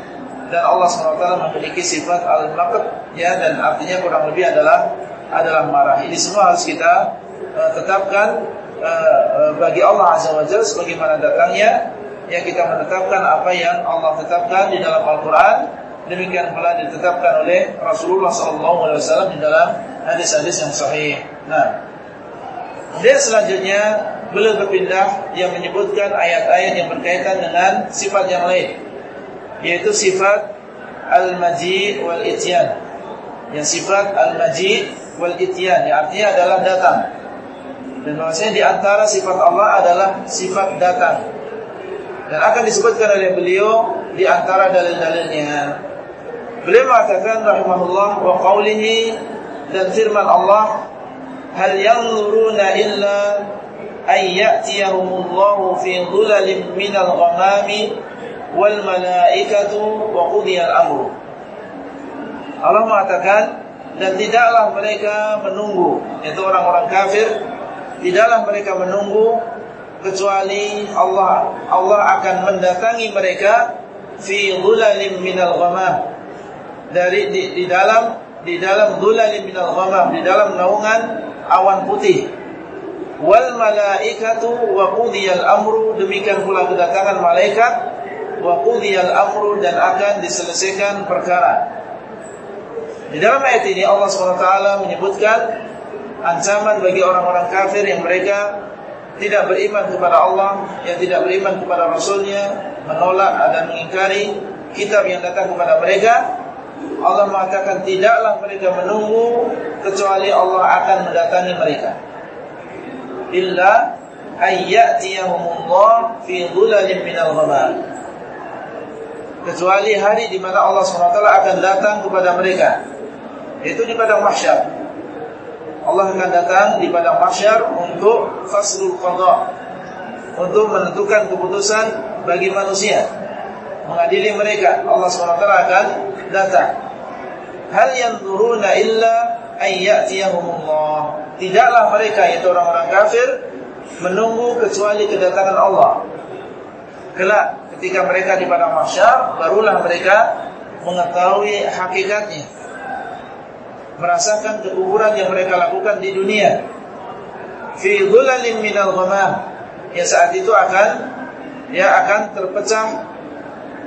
dan Allah SWT memiliki sifat al-maqt ya dan artinya kurang lebih adalah adalah marah. Ini semua harus kita uh, tetapkan uh, uh, bagi Allah Azza wa Jalla sebagaimana datangnya yang kita menetapkan apa yang Allah tetapkan di dalam Al-Qur'an demikian pula ditetapkan oleh Rasulullah SAW di dalam hadis-hadis yang sahih. Nah, dan selanjutnya beliau berpindah yang menyebutkan ayat-ayat yang berkaitan dengan sifat yang lain yaitu sifat al-maji wal ityan. Yang sifat al-maji wal ityan yang artinya adalah datang. Dan maksudnya di antara sifat Allah adalah sifat datang. Dan akan disebutkan oleh beliau di antara dalil-dalilnya. Beliau mengatakan rahimahullah wa qawlihi dan firman Allah hal yanzuruna illa ay ya'tiyahumullahu fi dhulalin minal ghamami wal malaikatu wa qudiya al-amru. Allah mengatakan dan tidaklah mereka menunggu itu orang-orang kafir tidaklah mereka menunggu kecuali Allah Allah akan mendatangi mereka fi dhulalin minal ghamam dari di, di dalam di dalam dhulalin minal ghamam di dalam naungan awan putih wal malaikatu wa qudiyal amru demikian pula kedatangan malaikat wa qudiyal amru dan akan diselesaikan perkara di dalam ayat ini Allah SWT menyebutkan ancaman bagi orang-orang kafir yang mereka tidak beriman kepada Allah, yang tidak beriman kepada Rasulnya, menolak dan mengingkari kitab yang datang kepada mereka. Allah mengatakan tidaklah mereka menunggu kecuali Allah akan mendatangi mereka. Illa ayyatiyahumullah fi dhulalin minal ghamam. Kecuali hari di mana Allah SWT akan datang kepada mereka. Itu di padang mahsyar. Allah akan datang di padang mahsyar untuk faslul qada untuk menentukan keputusan bagi manusia mengadili mereka. Allah SWT akan datang. Hal yang turuna illa ayyatiyahumullah tidaklah mereka yaitu orang-orang kafir menunggu kecuali kedatangan Allah. Kelak ketika mereka di padang mahsyar barulah mereka mengetahui hakikatnya. Merasakan kekuburan yang mereka lakukan di dunia. Fi dhulalin minal ghamam. Ya saat itu akan ya akan terpecah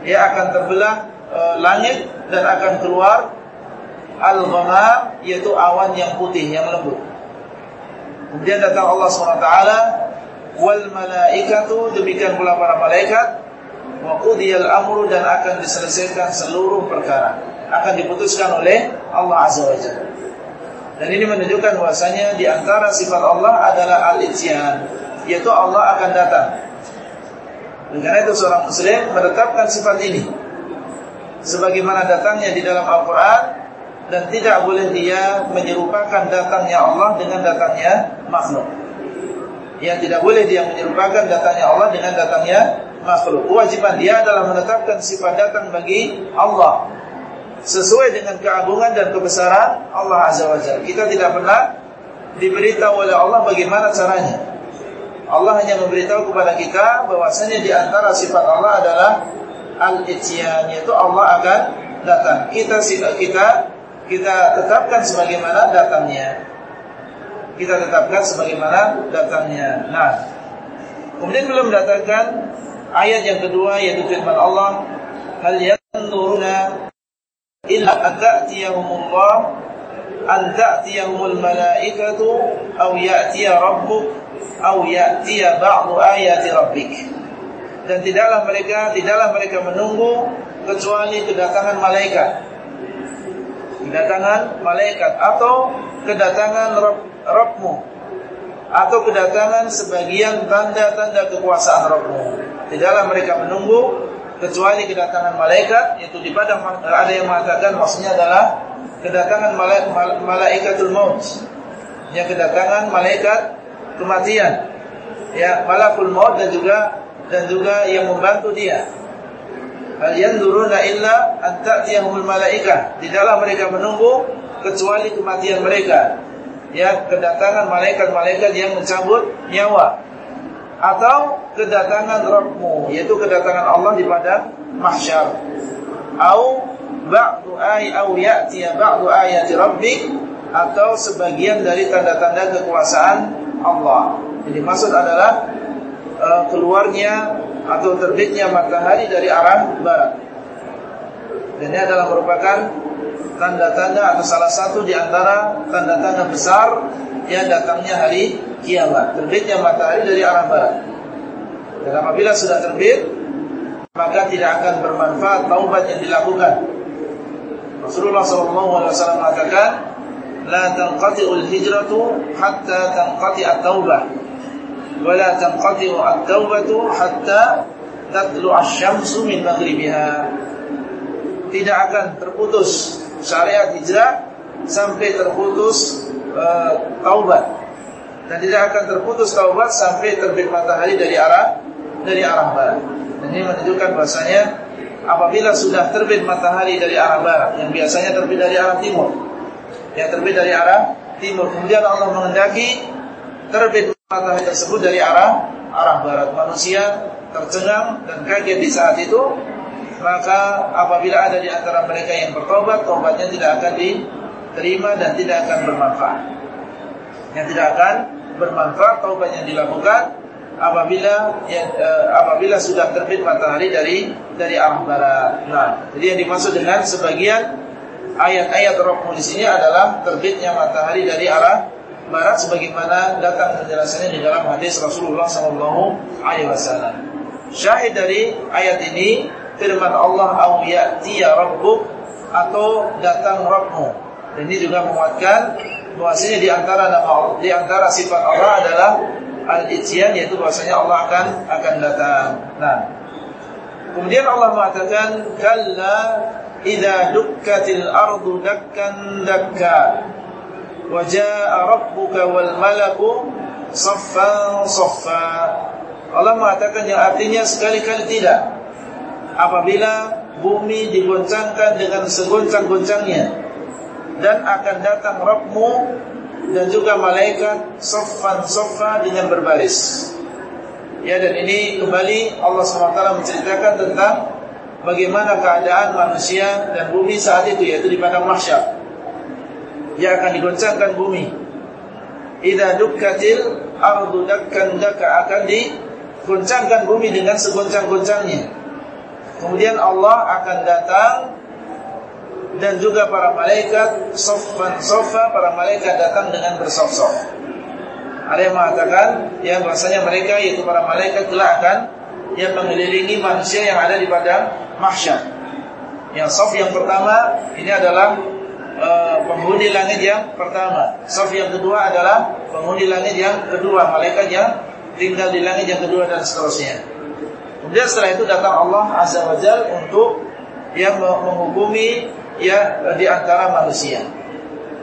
ya akan terbelah e, langit dan akan keluar al-ghamam yaitu awan yang putih yang lembut. Kemudian datang Allah SWT wal malaikatu demikian pula para malaikat wa qudiyal amru dan akan diselesaikan seluruh perkara akan diputuskan oleh Allah Azza wa Jalla. Dan ini menunjukkan bahwasanya di antara sifat Allah adalah al-ityan, yaitu Allah akan datang. Karena itu seorang muslim menetapkan sifat ini sebagaimana datangnya di dalam Al-Qur'an dan tidak boleh dia menyerupakan datangnya Allah dengan datangnya makhluk. Yang tidak boleh dia menyerupakan datangnya Allah dengan datangnya makhluk. Kewajiban dia adalah menetapkan sifat datang bagi Allah sesuai dengan keagungan dan kebesaran Allah Azza wa Jalla. Kita tidak pernah diberitahu oleh Allah bagaimana caranya. Allah hanya memberitahu kepada kita bahwasanya di antara sifat Allah adalah al-ityan yaitu Allah akan datang. Kita kita kita tetapkan sebagaimana datangnya. Kita tetapkan sebagaimana datangnya. Nah, kemudian belum mendatangkan ayat yang kedua yaitu firman Allah, "Hal yanzuruna illa an ta'tiyahumullah an ta'tiyahumul malaikatu aw ya'tiya rabbuk aw ya'tiya ba'du ayati rabbik. Dan tidaklah mereka tidaklah mereka menunggu kecuali kedatangan malaikat. Kedatangan malaikat atau kedatangan Rabbmu. Atau kedatangan sebagian tanda-tanda kekuasaan Rabbmu. Tidaklah mereka menunggu kecuali kedatangan malaikat yaitu di padang ada yang mengatakan maksudnya adalah kedatangan malaikatul maut. Yang kedatangan malaikat kematian. Ya malakul maut dan juga dan juga yang membantu dia. Hal yanzuruna illa an ta'tiyahumul malaikah. Tidaklah mereka menunggu kecuali kematian mereka. Ya kedatangan malaikat-malaikat yang mencabut nyawa. Atau kedatangan Rabbmu yaitu kedatangan Allah di padang mahsyar. Au ba'du ay au ya'ti ba'du ayati rabbik atau sebagian dari tanda-tanda kekuasaan Allah. Jadi maksud adalah uh, keluarnya atau terbitnya matahari dari arah barat. Dan ini adalah merupakan tanda-tanda atau salah satu di antara tanda-tanda besar yang datangnya hari kiamat, terbitnya matahari dari arah barat. Dan apabila sudah terbit, maka tidak akan bermanfaat taubat yang dilakukan. Rasulullah SAW mengatakan, la tanqati'ul hijratu hatta tanqati'at taubah wa la tanqati'u at-taubatu hatta tatlu asy-syamsu min maghribiha tidak akan terputus syariat hijrah sampai terputus uh, taubat. Dan tidak akan terputus taubat sampai terbit matahari dari arah dari arah barat. Dan ini menunjukkan bahasanya apabila sudah terbit matahari dari arah barat yang biasanya terbit dari arah timur yang terbit dari arah timur, kemudian Allah mengendaki terbit matahari tersebut dari arah arah barat, manusia tercengang dan kaget di saat itu, maka apabila ada di antara mereka yang bertobat, tobatnya tidak akan diterima dan tidak akan bermanfaat. Yang tidak akan bermanfaat taubat yang dilakukan apabila ya, uh, apabila sudah terbit matahari dari dari arah barat. Nah, jadi yang dimaksud dengan sebagian ayat-ayat Rabbmu di sini adalah terbitnya matahari dari arah barat sebagaimana datang penjelasannya di dalam hadis Rasulullah sallallahu alaihi wasallam. Syahid dari ayat ini firman Allah au ya'tiya rabbuk atau datang. Dan ini juga menguatkan bahwasanya di antara nama di antara sifat Allah adalah al-ityan yaitu bahwasanya Allah akan akan datang. Nah, kemudian Allah mengatakan kalla idza dukkatil ardu dakkan dakka wa jaa rabbuka wal malaku saffan saffa. Allah mengatakan yang artinya sekali-kali tidak apabila bumi digoncangkan dengan segoncang-goncangnya dan akan datang Rabbmu dan juga malaikat soffan soffa dengan berbaris. Ya dan ini kembali Allah SWT menceritakan tentang bagaimana keadaan manusia dan bumi saat itu yaitu di padang mahsyar. Yang akan digoncangkan bumi. Idza dukkatil ardu dakkan akan digoncangkan bumi dengan segoncang-goncangnya. Kemudian Allah akan datang dan juga para malaikat soffan soffa para malaikat datang dengan bersof-sof. Ada yang mengatakan yang bahasanya mereka yaitu para malaikat telah akan yang mengelilingi manusia yang ada di padang mahsyar. Yang sof yang pertama ini adalah uh, penghuni langit yang pertama. Sof yang kedua adalah penghuni langit yang kedua, malaikat yang tinggal di langit yang kedua dan seterusnya. Kemudian setelah itu datang Allah Azza wa Jal untuk yang menghukumi ya di antara manusia.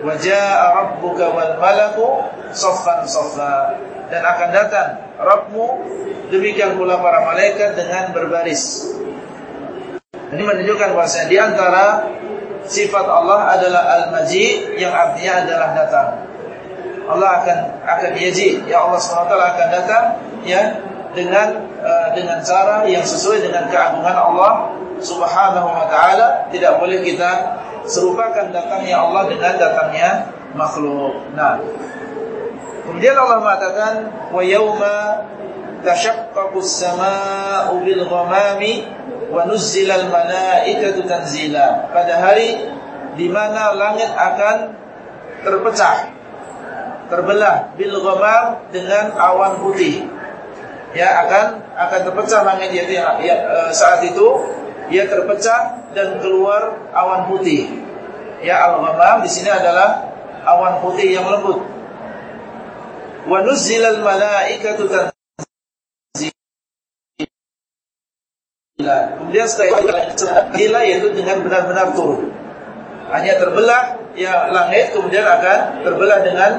Wajah rabbuka wal malaku soffan soffa dan akan datang Rabbmu demikian pula para malaikat dengan berbaris. Ini menunjukkan bahwa di antara sifat Allah adalah al-majid yang artinya adalah datang. Allah akan akan yaji, ya Allah SWT akan datang ya dengan uh, dengan cara yang sesuai dengan keagungan Allah Subhanahu wa taala tidak boleh kita serupakan datangnya Allah dengan datangnya makhluk. Nah, kemudian Allah mengatakan wa yauma tashaqqaqu as-samaa'u bil ghamami wa nuzzila al malaikatu tanzila. Pada hari di mana langit akan terpecah terbelah bil dengan awan putih. Ya akan akan terpecah langit yaitu ya, ya, saat itu ia terpecah dan keluar awan putih. Ya al-ghamam di sini adalah awan putih yang lembut. Wa nuzzilal malaikatu tanzila. Kemudian setelah gila yaitu dengan benar-benar turun. Hanya terbelah ya langit kemudian akan terbelah dengan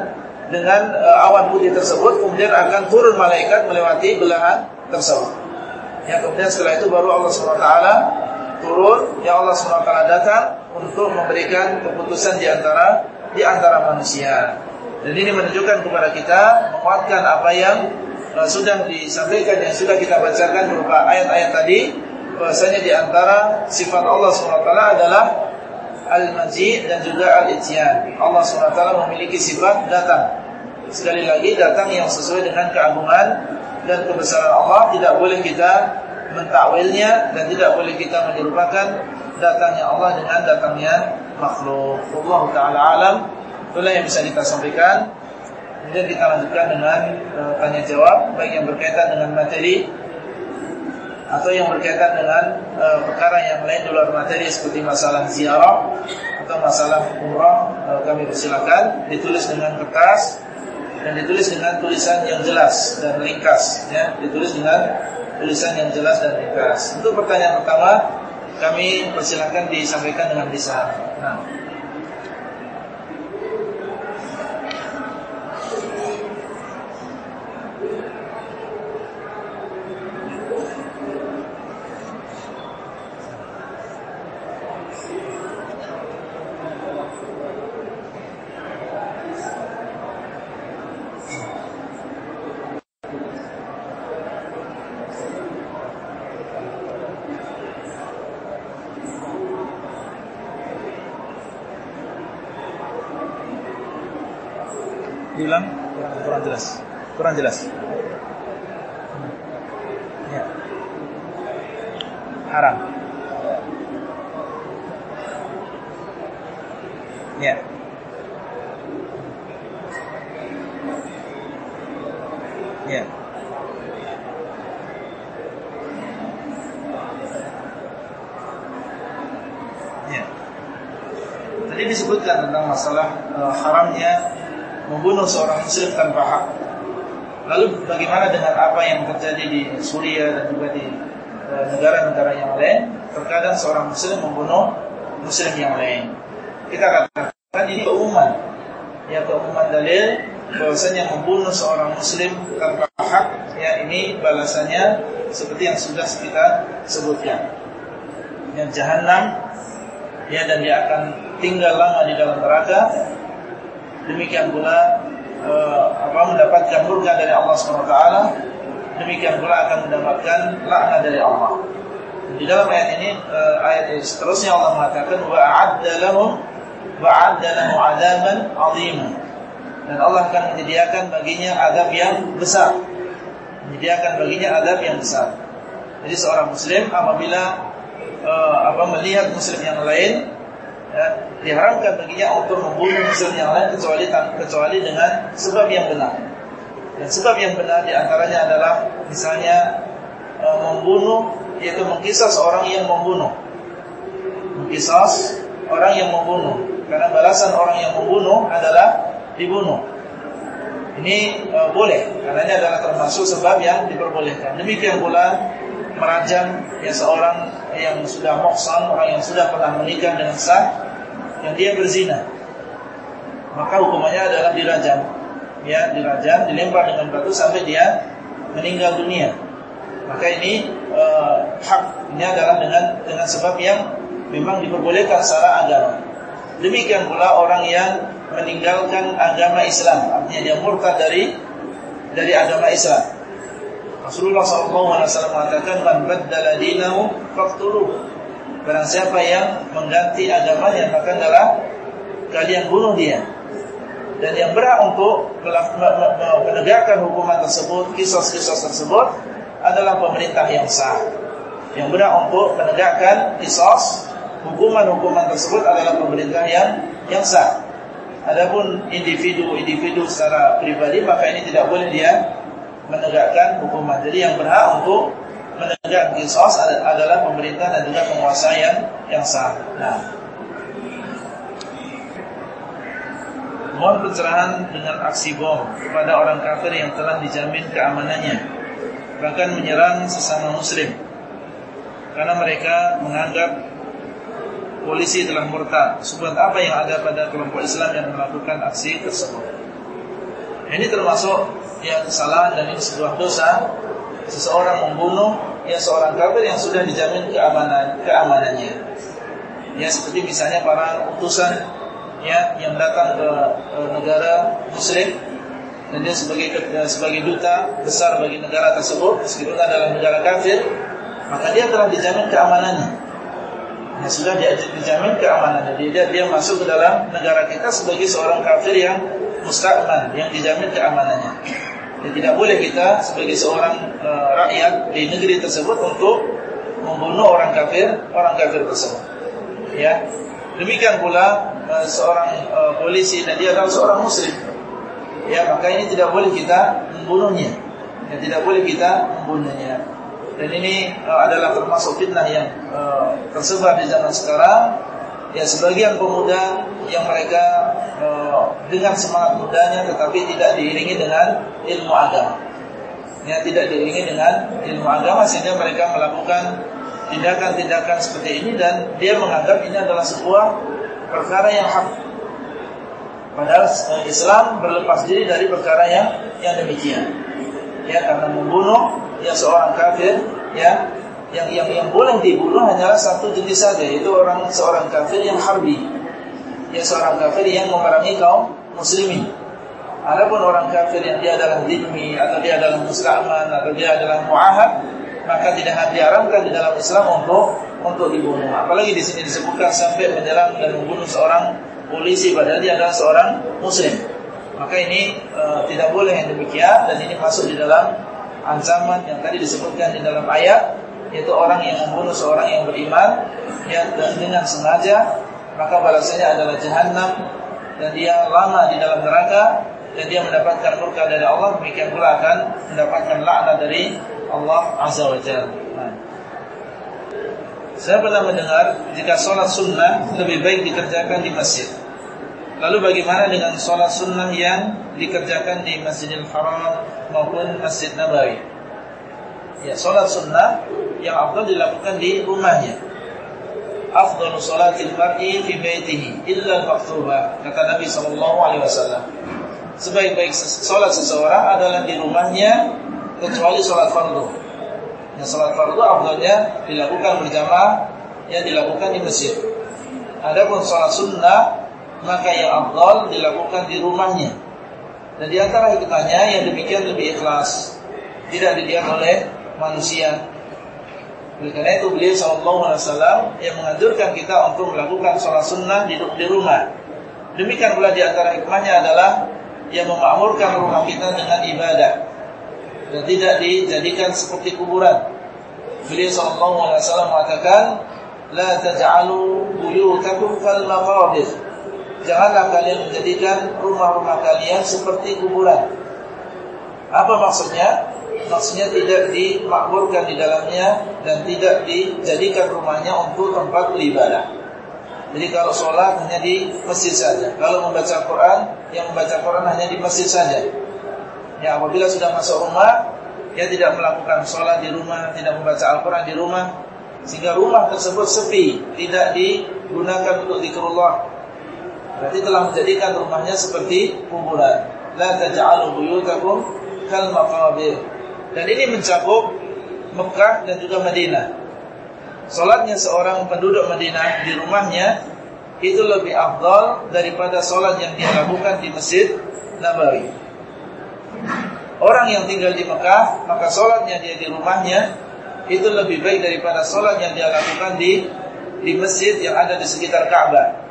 dengan uh, awan putih tersebut kemudian akan turun malaikat melewati belahan tersebut. Ya kemudian setelah itu baru Allah SWT turun, ya Allah SWT datang untuk memberikan keputusan di antara di antara manusia. Dan ini menunjukkan kepada kita menguatkan apa yang uh, sudah disampaikan yang sudah kita bacakan berupa ayat-ayat tadi bahwasanya di antara sifat Allah SWT adalah Al-Majid dan juga Al-Ityan. Allah SWT memiliki sifat datang. Sekali lagi datang yang sesuai dengan keagungan dan kebesaran Allah tidak boleh kita mentakwilnya dan tidak boleh kita menyerupakan datangnya Allah dengan datangnya makhluk. Allah taala alam. Itulah yang bisa kita sampaikan. Kemudian kita lanjutkan dengan uh, tanya jawab baik yang berkaitan dengan materi atau yang berkaitan dengan uh, perkara yang lain di luar materi seperti masalah ziarah atau masalah umrah. Uh, kami persilakan. Ditulis dengan kertas dan ditulis dengan tulisan yang jelas dan ringkas ya. Ditulis dengan tulisan yang jelas dan ringkas. Untuk pertanyaan pertama kami persilakan disampaikan dengan lisan. Nah diulang kurang jelas. Kurang jelas ya. haram ya ya ya tadi disebutkan tentang masalah uh, haramnya membunuh seorang muslim tanpa hak. Lalu bagaimana dengan apa yang terjadi di Suriah dan juga di eh, negara-negara yang lain? Terkadang seorang muslim membunuh muslim yang lain. Kita katakan ini keumuman. Ya keumuman dalil bahwasanya membunuh seorang muslim tanpa hak ya ini balasannya seperti yang sudah kita sebutkan. Yang jahanam ya dan dia akan tinggal lama di dalam neraka demikian pula uh, apa mendapatkan murka dari Allah SWT demikian pula akan mendapatkan laknat dari Allah. Di dalam ayat ini uh, ayat seterusnya Allah mengatakan wa a'adda lahum wa a'adda lahum 'adaban 'azima. Dan Allah akan menyediakan baginya adab yang besar. Menyediakan baginya adab yang besar. Jadi seorang muslim apabila uh, apa melihat muslim yang lain ya, diharamkan baginya untuk membunuh muslim yang lain kecuali kecuali dengan sebab yang benar. Dan sebab yang benar di antaranya adalah misalnya e, membunuh yaitu mengkisas orang yang membunuh. Mengkisas orang yang membunuh karena balasan orang yang membunuh adalah dibunuh. Ini e, boleh karena ini adalah termasuk sebab yang diperbolehkan. Demikian pula merajam ya seorang yang sudah muhsan, orang yang sudah pernah menikah dengan sah, yang dia berzina. Maka hukumannya adalah dirajam. Ya, dirajam, dilempar dengan batu sampai dia meninggal dunia. Maka ini e, hak ini adalah dengan dengan sebab yang memang diperbolehkan secara agama. Demikian pula orang yang meninggalkan agama Islam, artinya dia murtad dari dari agama Islam. Rasulullah SAW mengatakan man baddala dinahu faqtuluh. Barang siapa yang mengganti agamanya maka adalah kalian bunuh dia. Dan yang berhak untuk menegakkan hukuman tersebut, kisah-kisah tersebut adalah pemerintah yang sah. Yang berhak untuk menegakkan kisah hukuman-hukuman tersebut adalah pemerintah yang yang sah. Adapun individu-individu secara pribadi maka ini tidak boleh dia menegakkan hukuman. Jadi yang berhak untuk menegakkan kisos adalah pemerintah dan juga penguasa yang yang sah. Nah, mohon pencerahan dengan aksi bom kepada orang kafir yang telah dijamin keamanannya, bahkan menyerang sesama muslim karena mereka menganggap polisi telah murtad. Sebab apa yang ada pada kelompok Islam yang melakukan aksi tersebut? Ini termasuk yang kesalahan dan ini sebuah dosa seseorang membunuh ya seorang kafir yang sudah dijamin keamanan keamanannya. Ya seperti misalnya para utusan ya yang datang ke, ke negara muslim dan dia sebagai sebagai duta besar bagi negara tersebut meskipun adalah negara kafir maka dia telah dijamin keamanannya. Ya sudah dia dijamin keamanannya. Dia dia masuk ke dalam negara kita sebagai seorang kafir yang musta'man yang dijamin keamanannya. Dan tidak boleh kita sebagai seorang e, rakyat di negeri tersebut untuk membunuh orang kafir, orang kafir tersebut. Ya. Demikian pula e, seorang e, polisi dan dia adalah seorang muslim. Ya, maka ini tidak boleh kita membunuhnya. Ya, tidak boleh kita membunuhnya. Dan ini e, adalah termasuk fitnah yang e, tersebar di zaman sekarang ya sebagian pemuda yang mereka dengan semangat mudanya tetapi tidak diiringi dengan ilmu agama. Ya, tidak diiringi dengan ilmu agama sehingga mereka melakukan tindakan-tindakan seperti ini dan dia menganggap ini adalah sebuah perkara yang hak. Padahal eh, Islam berlepas diri dari perkara yang yang demikian. Ya, karena membunuh ya seorang kafir ya yang yang yang boleh dibunuh hanyalah satu jenis saja yaitu orang seorang kafir yang harbi. Ya seorang kafir yang memerangi kaum muslimin. Adapun orang kafir yang dia adalah dhimmi atau dia adalah musliman atau dia adalah muahad maka tidak diharamkan di dalam Islam untuk untuk dibunuh. Apalagi di sini disebutkan sampai menyerang dan membunuh seorang polisi padahal dia adalah seorang muslim. Maka ini e, tidak boleh yang demikian dan ini masuk di dalam ancaman yang tadi disebutkan di dalam ayat yaitu orang yang membunuh seorang yang beriman ya dengan sengaja maka balasannya adalah jahanam dan dia lama di dalam neraka dan dia mendapatkan murka dari Allah demikian pula akan mendapatkan laknat dari Allah azza wajalla. Nah. Saya pernah mendengar jika sholat sunnah lebih baik dikerjakan di masjid. Lalu bagaimana dengan sholat sunnah yang dikerjakan di Masjidil Haram maupun Masjid Nabawi? Ya, sholat sunnah yang afdal dilakukan di rumahnya. Afdalu salatil mar'i fi baitihi illa al-maktubah kata Nabi sallallahu alaihi wasallam. Sebaik-baik salat seseorang adalah di rumahnya kecuali salat fardu. Yang salat fardu afdalnya dilakukan berjamaah yang dilakukan di masjid. Adapun salat sunnah maka yang afdal dilakukan di rumahnya. Dan di antara hikmahnya yang demikian lebih ikhlas, tidak dilihat oleh manusia oleh karena itu beliau sallallahu alaihi wasallam yang menganjurkan kita untuk melakukan sholat sunnah di, di rumah. Demikian pula di antara hikmahnya adalah yang memakmurkan rumah kita dengan ibadah dan tidak dijadikan seperti kuburan. Beliau sallallahu alaihi wasallam mengatakan, buyutakum kal maqabir. Janganlah kalian menjadikan rumah-rumah kalian seperti kuburan. Apa maksudnya? Maksudnya tidak dimakmurkan di dalamnya dan tidak dijadikan rumahnya untuk tempat beribadah. Jadi kalau sholat hanya di masjid saja. Kalau membaca Quran, yang membaca Quran hanya di masjid saja. Ya apabila sudah masuk rumah, dia tidak melakukan sholat di rumah, tidak membaca Al-Quran di rumah, sehingga rumah tersebut sepi, tidak digunakan untuk zikrullah. Berarti telah menjadikan rumahnya seperti kuburan. La taj'alu buyutakum kal maqabir. Dan ini mencakup Mekah dan juga Madinah. Salatnya seorang penduduk Madinah di rumahnya itu lebih afdal daripada salat yang dia lakukan di Masjid Nabawi. Orang yang tinggal di Mekah, maka salatnya dia di rumahnya itu lebih baik daripada sholat yang dia lakukan di di masjid yang ada di sekitar Ka'bah.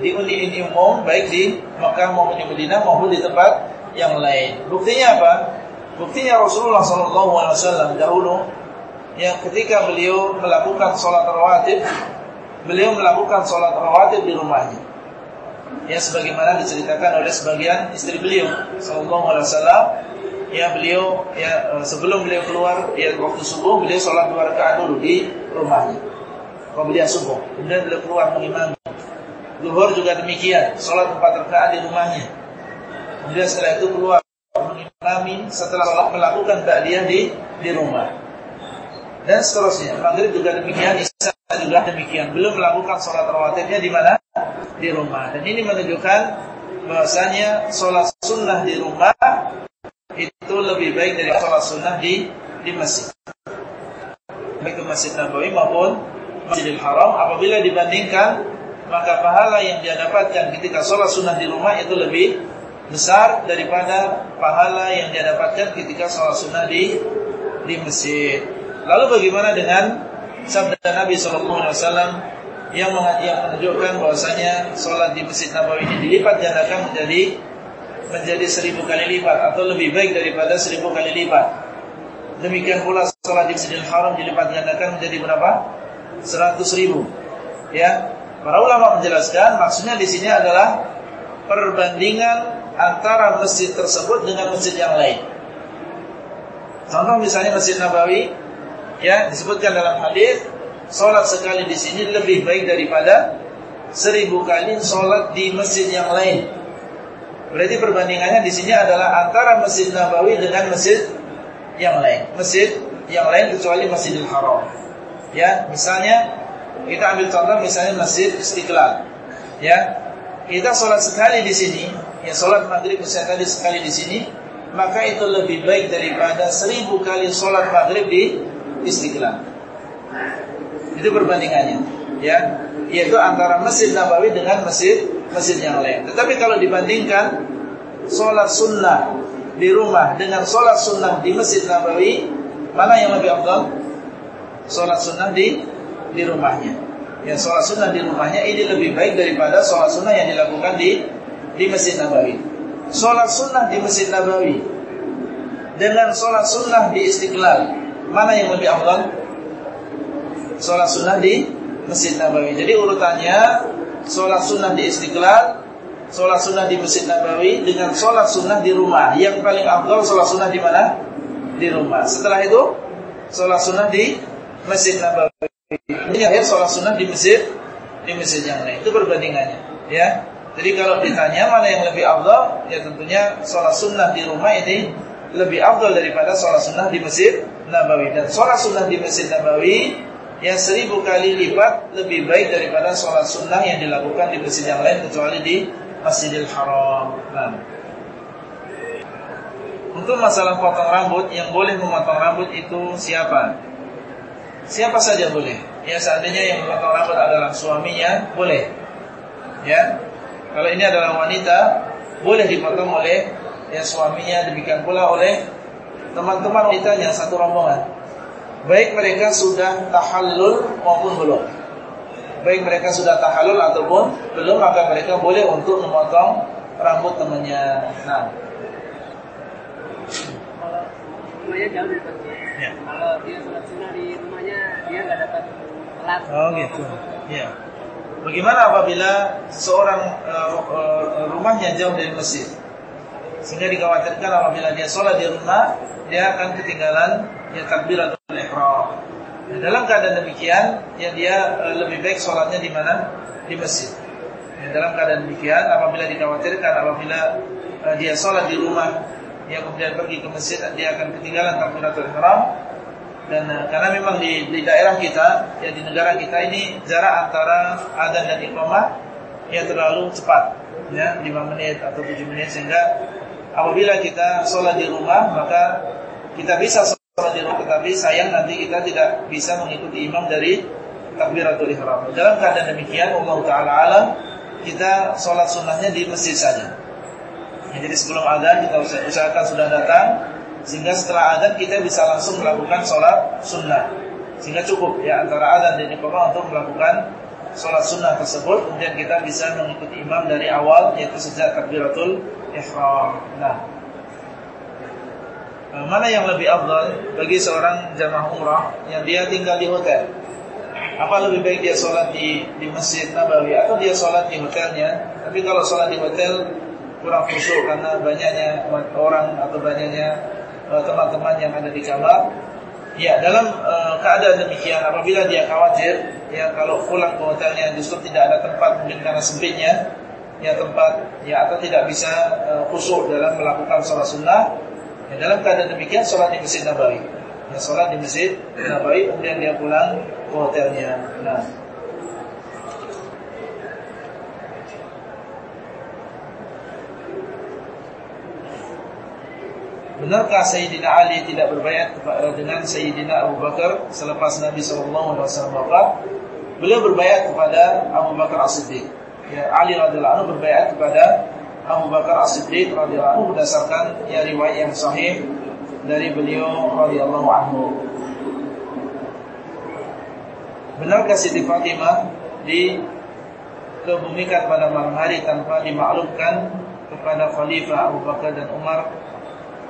Di ini umum baik di Mekah maupun di Madinah maupun di tempat yang lain. Buktinya apa? Buktinya Rasulullah SAW dahulu yang ketika beliau melakukan sholat rawatib, beliau melakukan sholat rawatib di rumahnya. Ya sebagaimana diceritakan oleh sebagian istri beliau Wasallam ya beliau ya sebelum beliau keluar ya waktu subuh beliau sholat dua rakaat dulu di rumahnya. Kemudian subuh, kemudian beliau keluar mengimami. Zuhur juga demikian, sholat empat rakaat di rumahnya. Kemudian setelah itu keluar mengimami setelah melakukan ba'diyah di di rumah. Dan seterusnya, maghrib juga demikian, isya juga demikian. Belum melakukan sholat rawatibnya di mana? Di rumah. Dan ini menunjukkan bahwasanya sholat sunnah di rumah itu lebih baik dari sholat sunnah di di masjid. Baik ke Masjid Nabawi maupun Masjidil Haram apabila dibandingkan maka pahala yang dia dapatkan ketika sholat sunnah di rumah itu lebih besar daripada pahala yang dia dapatkan ketika sholat sunnah di di masjid. Lalu bagaimana dengan sabda Nabi Shallallahu Alaihi Wasallam yang menunjukkan bahwasanya sholat di masjid Nabawi ini dilipat gandakan menjadi menjadi seribu kali lipat atau lebih baik daripada seribu kali lipat. Demikian pula sholat di Masjidil Haram dilipat gandakan menjadi berapa? Seratus ribu. Ya, para ulama menjelaskan maksudnya di sini adalah perbandingan antara masjid tersebut dengan masjid yang lain. Contoh misalnya Masjid Nabawi, ya disebutkan dalam hadis, sholat sekali di sini lebih baik daripada seribu kali sholat di masjid yang lain. Berarti perbandingannya di sini adalah antara Masjid Nabawi dengan masjid yang lain. Masjid yang lain kecuali Masjidil Haram. Ya, misalnya kita ambil contoh misalnya Masjid Istiqlal. Ya. Kita sholat sekali di sini, ya sholat maghrib tadi sekali di sini, maka itu lebih baik daripada seribu kali sholat maghrib di Istiqlal. Itu perbandingannya, ya, yaitu antara Masjid Nabawi dengan masjid masjid yang lain. Tetapi kalau dibandingkan sholat sunnah di rumah dengan sholat sunnah di Masjid Nabawi, mana yang lebih afdal? Sholat sunnah di di rumahnya. Ya, sholat sunnah di rumahnya ini lebih baik daripada sholat sunnah yang dilakukan di di Masjid Nabawi. Sholat sunnah di Masjid Nabawi dengan sholat sunnah di Istiqlal, mana yang lebih afdal? Sholat sunnah di Masjid Nabawi. Jadi urutannya sholat sunnah di Istiqlal, sholat sunnah di Masjid Nabawi dengan sholat sunnah di rumah. Yang paling afdal sholat sunnah di mana? Di rumah. Setelah itu sholat sunnah di Masjid Nabawi. Ini akhir sholat sunnah di masjid di masjid yang lain. Itu perbandingannya. Ya. Jadi kalau ditanya mana yang lebih afdal, ya tentunya sholat sunnah di rumah ini lebih afdal daripada sholat sunnah di masjid Nabawi. Dan sholat sunnah di masjid Nabawi yang seribu kali lipat lebih baik daripada sholat sunnah yang dilakukan di masjid yang lain kecuali di Masjidil Haram. Nah. Untuk masalah potong rambut, yang boleh memotong rambut itu siapa? Siapa saja boleh. Ya seandainya yang memotong rambut adalah suaminya, boleh. Ya. Kalau ini adalah wanita, boleh dipotong oleh ya suaminya, demikian pula oleh teman-teman wanitanya satu rombongan baik mereka sudah tahallul maupun belum. Baik mereka sudah tahallul ataupun belum, maka mereka boleh untuk memotong rambut temannya. Nah. Kalau rumahnya jauh. Ya. Kalau dia sholat sunnah di dia. Oh gitu. Ya. Bagaimana apabila seorang uh, rumahnya jauh dari masjid? Sehingga dikhawatirkan apabila dia sholat di rumah, dia akan ketinggalan ya takbiratul ihram. Nah, dalam keadaan demikian, ya dia uh, lebih baik sholatnya di mana? Di masjid. Ya, dalam keadaan demikian, apabila dikhawatirkan apabila uh, dia sholat di rumah, dia kemudian pergi ke masjid, dia akan ketinggalan takbiratul ihram. Dan uh, karena memang di, di daerah kita, ya di negara kita ini jarak antara adzan dan iqamah ya terlalu cepat, ya 5 menit atau 7 menit sehingga apabila kita sholat di rumah maka kita bisa sholat di rumah tetapi sayang nanti kita tidak bisa mengikuti imam dari takbiratul ihram. Dalam keadaan demikian Allah taala alam kita sholat sunnahnya di masjid saja. Ya, jadi sebelum adzan kita usahakan sudah datang sehingga setelah adzan kita bisa langsung melakukan sholat sunnah. Sehingga cukup ya antara adzan dan iqamah untuk melakukan sholat sunnah tersebut kemudian kita bisa mengikuti imam dari awal yaitu sejak takbiratul ihram. Nah, eh, mana yang lebih afdal bagi seorang jamaah umrah yang dia tinggal di hotel? Apa lebih baik dia sholat di di masjid Nabawi atau dia sholat di hotelnya? Tapi kalau sholat di hotel kurang khusyuk karena banyaknya orang atau banyaknya teman-teman yang ada di kamar. Ya, dalam uh, keadaan demikian apabila dia khawatir ya kalau pulang ke hotelnya justru tidak ada tempat mungkin karena sempitnya ya tempat ya atau tidak bisa uh, khusyuk dalam melakukan sholat sunnah. Ya, dalam keadaan demikian sholat di masjid Nabawi. Ya sholat di masjid Nabawi kemudian dia pulang ke hotelnya. Nah Benarkah Sayyidina Ali tidak berbaiat dengan Sayyidina Abu Bakar selepas Nabi SAW wafat? Beliau berbaiat kepada Abu Bakar As-Siddiq ya, Ali radhiyallahu anhu berbaiat kepada Abu Bakar As-Siddiq radhiyallahu anhu berdasarkan ya riwayat yang sahih dari beliau radhiyallahu anhu. Benarkah Siti Fatimah dikebumikan pada malam hari tanpa dimaklumkan kepada Khalifah Abu Bakar dan Umar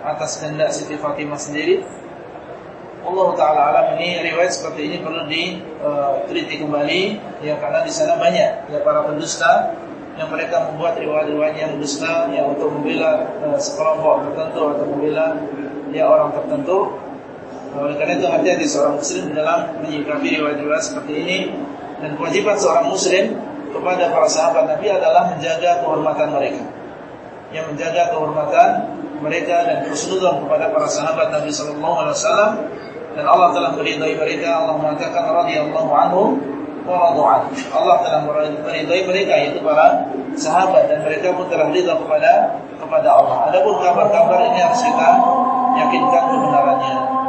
atas kehendak Siti Fatimah sendiri? Allah Taala alam ini riwayat seperti ini perlu diteliti uh, kembali ya karena di sana banyak ya para pendusta yang mereka membuat riwayat-riwayat yang dusta yang untuk membela uh, sekelompok tertentu atau membela ya orang tertentu. Oleh karena itu hati-hati seorang muslim dalam menyikapi riwayat-riwayat seperti ini dan kewajiban seorang muslim kepada para sahabat Nabi adalah menjaga kehormatan mereka. Yang menjaga kehormatan mereka dan khusnudzon kepada para sahabat Nabi sallallahu alaihi wasallam. Dan Allah telah meridai mereka. Allah mengatakan radhiyallahu anhum wa radu Allah telah meridai mereka yaitu para sahabat. Dan mereka pun telah ridha kepada kepada Allah. Adapun kabar-kabar ini harus kita yakinkan kebenarannya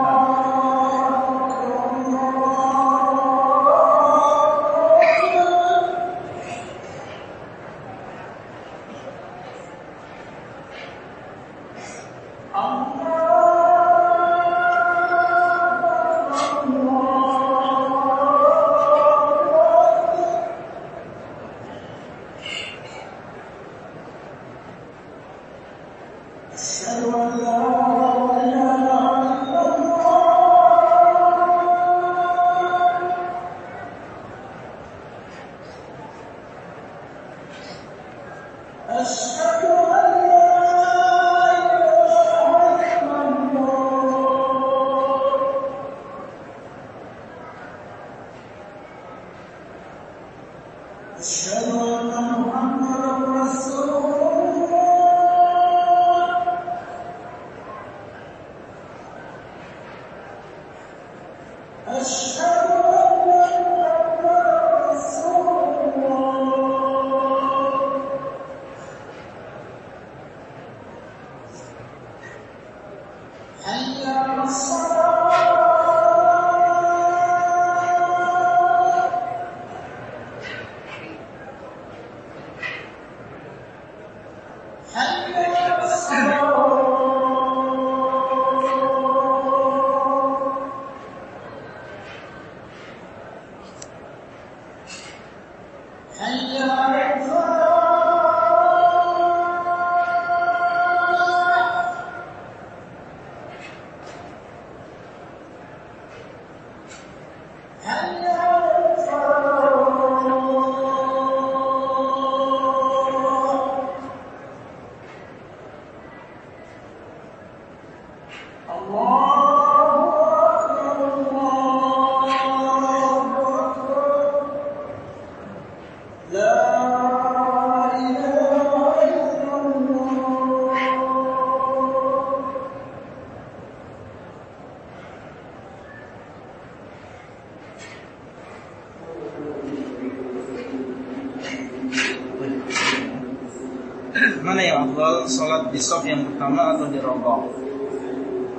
di saf yang pertama atau di rangka?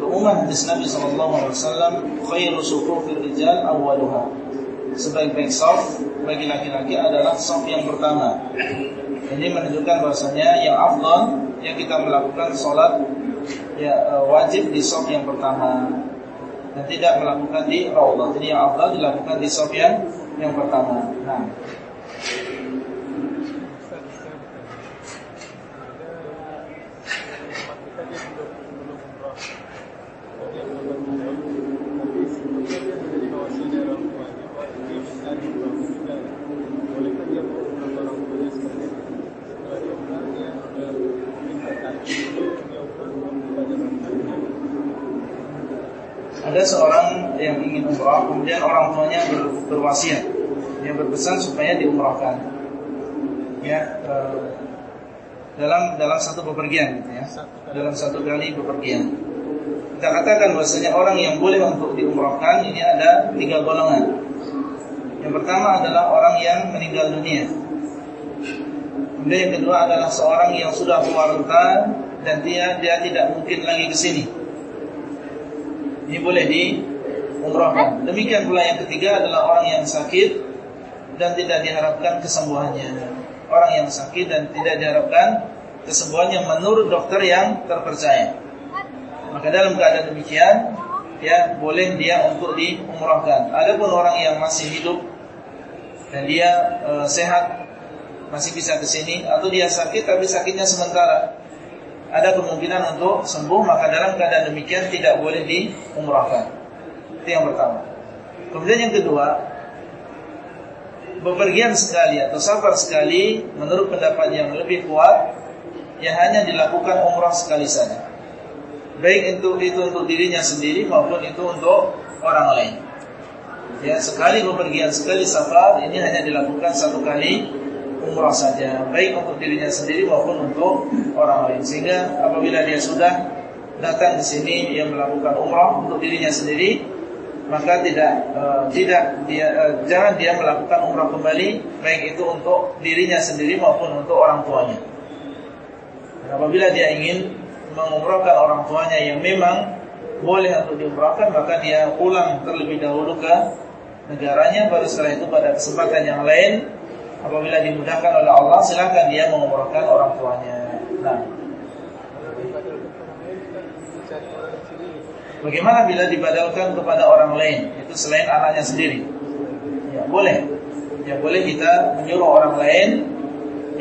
Keumuman hadis Nabi wasallam khairu sufufir rijal awwaluha. Sebaik-baik saf bagi laki-laki adalah saf yang pertama. Ini menunjukkan bahasanya yang afdal yang kita melakukan salat ya eh, wajib di saf yang pertama dan tidak melakukan di raudhah. Jadi yang afdal dilakukan di saf yang yang pertama. Nah, ada seorang yang ingin umrah, kemudian orang tuanya ber, berwasiat, dia berpesan supaya diumrahkan. Ya, eh, dalam dalam satu bepergian, gitu ya, dalam satu kali bepergian. Kita katakan bahwasanya orang yang boleh untuk diumrahkan ini ada tiga golongan. Yang pertama adalah orang yang meninggal dunia. Kemudian yang kedua adalah seorang yang sudah renta dan dia dia tidak mungkin lagi ke sini ini boleh diumrahkan. Demikian pula yang ketiga adalah orang yang sakit dan tidak diharapkan kesembuhannya. Orang yang sakit dan tidak diharapkan kesembuhannya menurut dokter yang terpercaya. Maka dalam keadaan demikian, ya boleh dia untuk diumrahkan. Adapun orang yang masih hidup dan dia e, sehat masih bisa ke sini atau dia sakit tapi sakitnya sementara ada kemungkinan untuk sembuh maka dalam keadaan demikian tidak boleh diumrahkan. Itu yang pertama. Kemudian yang kedua, bepergian sekali atau safar sekali menurut pendapat yang lebih kuat yang hanya dilakukan umrah sekali saja. Baik itu itu untuk dirinya sendiri maupun itu untuk orang lain. Ya, sekali bepergian sekali safar ini hanya dilakukan satu kali umrah saja, baik untuk dirinya sendiri maupun untuk orang lain. Sehingga apabila dia sudah datang ke sini dia melakukan umrah untuk dirinya sendiri, maka tidak uh, tidak dia uh, jangan dia melakukan umrah kembali baik itu untuk dirinya sendiri maupun untuk orang tuanya. Apabila dia ingin mengumrahkan orang tuanya yang memang boleh untuk diumrahkan maka dia pulang terlebih dahulu ke negaranya baru setelah itu pada kesempatan yang lain apabila dimudahkan oleh Allah silakan dia mengumrahkan orang tuanya. Nah. Bagaimana bila dibadalkan kepada orang lain itu selain anaknya sendiri? Ya, boleh. Ya, boleh kita menyuruh orang lain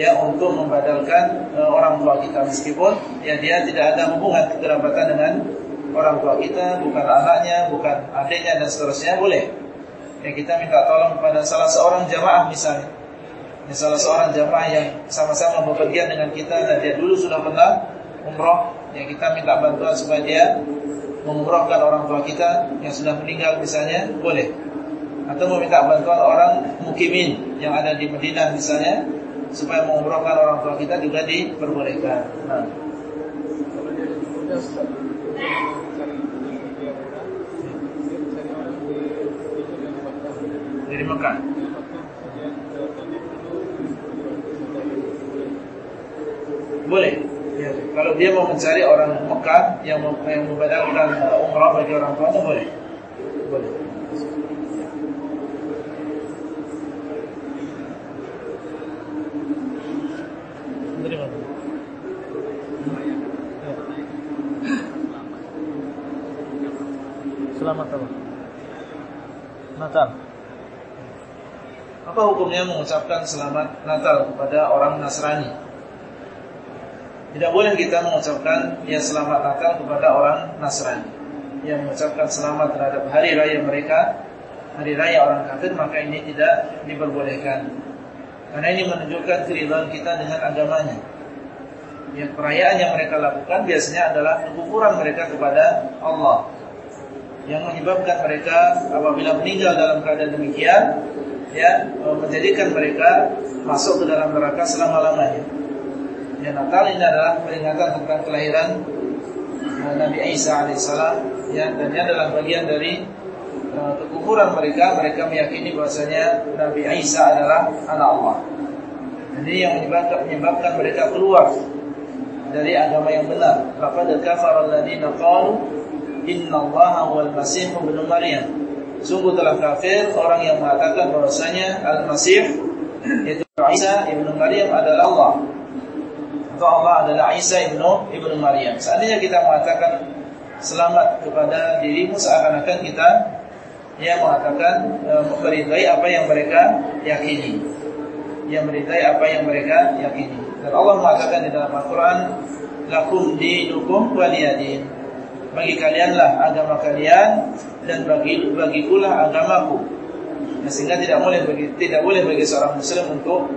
ya untuk membadalkan uh, orang tua kita meskipun ya dia tidak ada hubungan kekerabatan dengan orang tua kita, bukan anaknya, bukan adiknya dan seterusnya boleh. Ya kita minta tolong kepada salah seorang jamaah misalnya ini salah seorang jamaah yang sama-sama bepergian dengan kita dan dia dulu sudah pernah umroh. Yang kita minta bantuan supaya dia mengumrohkan orang tua kita yang sudah meninggal misalnya, boleh. Atau meminta bantuan orang mukimin yang ada di Madinah misalnya, supaya mengumrohkan orang tua kita juga diperbolehkan. Nah. Dari Mekah. boleh. Ya, kalau dia mau mencari orang Mekah yang yang membadalkan umrah bagi orang tuanya boleh. Boleh. Selamat apa? Natal. Apa hukumnya mengucapkan selamat Natal kepada orang Nasrani? Tidak boleh kita mengucapkan ya selamat Natal kepada orang Nasrani yang mengucapkan selamat terhadap hari raya mereka, hari raya orang kafir, maka ini tidak diperbolehkan. Karena ini menunjukkan keridhaan kita dengan agamanya. Yang perayaan yang mereka lakukan biasanya adalah pengukuran mereka kepada Allah. Yang menyebabkan mereka apabila meninggal dalam keadaan demikian, ya menjadikan mereka masuk ke dalam neraka selama-lamanya. Ya Natal ini adalah peringatan tentang kelahiran uh, Nabi Isa alaihissalam ya dan ini adalah bagian dari kekufuran mereka mereka meyakini bahwasanya Nabi Isa adalah anak Allah. Jadi yang menyebabkan, menyebabkan mereka keluar dari agama yang benar. Laqad kafara alladziina qalu innallaha huwal masih ibnu Maryam. Sungguh telah kafir orang yang mengatakan bahwasanya Al-Masih yaitu Isa ibnu Maryam adalah Allah. Atau Allah adalah Isa ibnu ibnu Maryam. Seandainya kita mengatakan selamat kepada dirimu seakan-akan kita yang mengatakan e, memberidai apa yang mereka yakini. Yang meridai apa yang mereka yakini. Dan Allah mengatakan di dalam Al-Quran, Lakum dinukum waliyadin. Bagi kalianlah agama kalian dan bagi bagi pula agamaku. Nah, sehingga tidak boleh bagi tidak boleh bagi seorang muslim untuk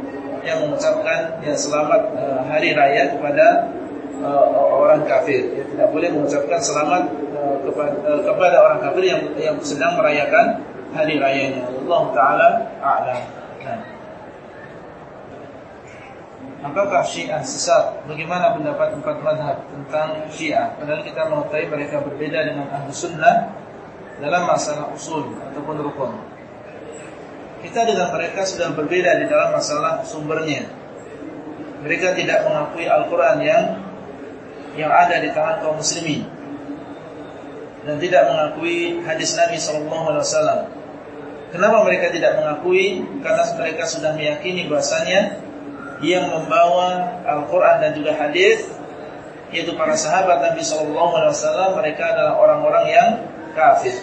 yang mengucapkan yang selamat uh, hari raya kepada orang kafir. Ya, tidak boleh mengucapkan selamat kepada, uh, kepada orang kafir yang yang sedang merayakan hari rayanya. Allah taala a'lam. Nah. Apakah Syiah sesat? Bagaimana pendapat empat madhab tentang Syiah? Padahal kita mengetahui mereka berbeda dengan Ahlu Sunnah dalam masalah usul ataupun rukun. Kita dengan mereka sudah berbeda di dalam masalah sumbernya. Mereka tidak mengakui Al-Quran yang yang ada di tangan kaum muslimin dan tidak mengakui hadis Nabi SAW. Kenapa mereka tidak mengakui? Karena mereka sudah meyakini bahasanya yang membawa Al-Quran dan juga hadis yaitu para sahabat Nabi SAW mereka adalah orang-orang yang kafir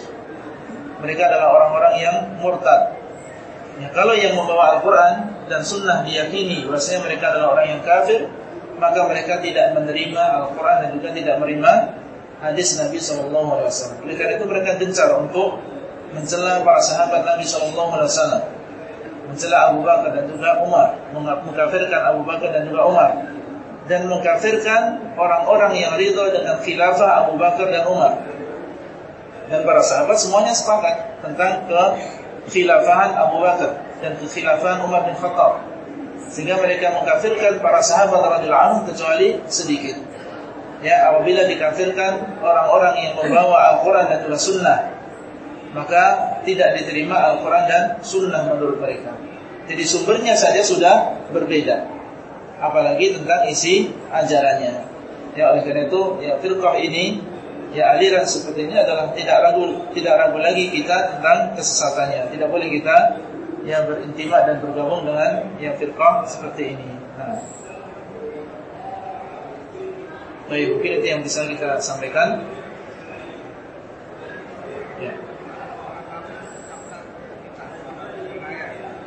mereka adalah orang-orang yang murtad ya, kalau yang membawa Al-Quran dan sunnah diyakini bahwasanya mereka adalah orang yang kafir maka mereka tidak menerima Al-Quran dan juga tidak menerima hadis Nabi SAW oleh karena itu mereka gencar untuk mencela para sahabat Nabi SAW mencela Abu Bakar dan juga Umar, mengkafirkan Abu Bakar dan juga Umar dan mengkafirkan orang-orang yang ridho dengan khilafah Abu Bakar dan Umar. Dan para sahabat semuanya sepakat tentang kekhilafahan Abu Bakar dan kekhilafahan Umar bin Khattab. Sehingga mereka mengkafirkan para sahabat radhiyallahu anhum kecuali sedikit. Ya, apabila dikafirkan orang-orang yang membawa Al-Qur'an dan juga sunnah maka tidak diterima Al-Quran dan Sunnah menurut mereka. Jadi sumbernya saja sudah berbeda, apalagi tentang isi ajarannya. Ya oleh karena itu, ya firqah ini, ya aliran seperti ini adalah tidak ragu, tidak ragu lagi kita tentang kesesatannya. Tidak boleh kita ya berintimat dan bergabung dengan yang firqah seperti ini. Nah. Baik, mungkin itu yang bisa kita sampaikan.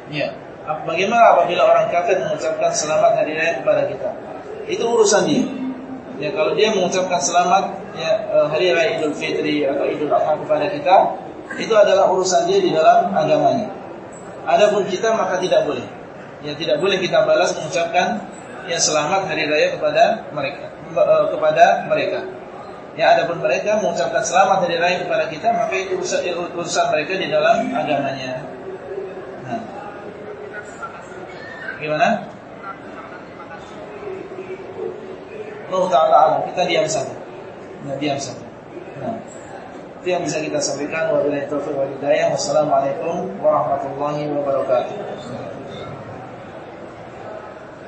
Ya. Bagaimana apabila orang kafir mengucapkan selamat hari raya kepada kita? Itu urusan dia. Ya kalau dia mengucapkan selamat ya eh, hari raya Idul Fitri atau Idul Adha kepada kita, itu adalah urusan dia di dalam agamanya. Adapun kita maka tidak boleh. Ya tidak boleh kita balas mengucapkan ya selamat hari raya kepada mereka eh, kepada mereka. Ya adapun mereka mengucapkan selamat hari raya kepada kita maka itu urusan, mereka di dalam agamanya. Nah. Gimana? Allah Ta'ala Kita diam saja Nah diam saja Nah Itu yang bisa kita sampaikan. Wabillahi taufiq wa hidayah. Wassalamualaikum warahmatullahi wabarakatuh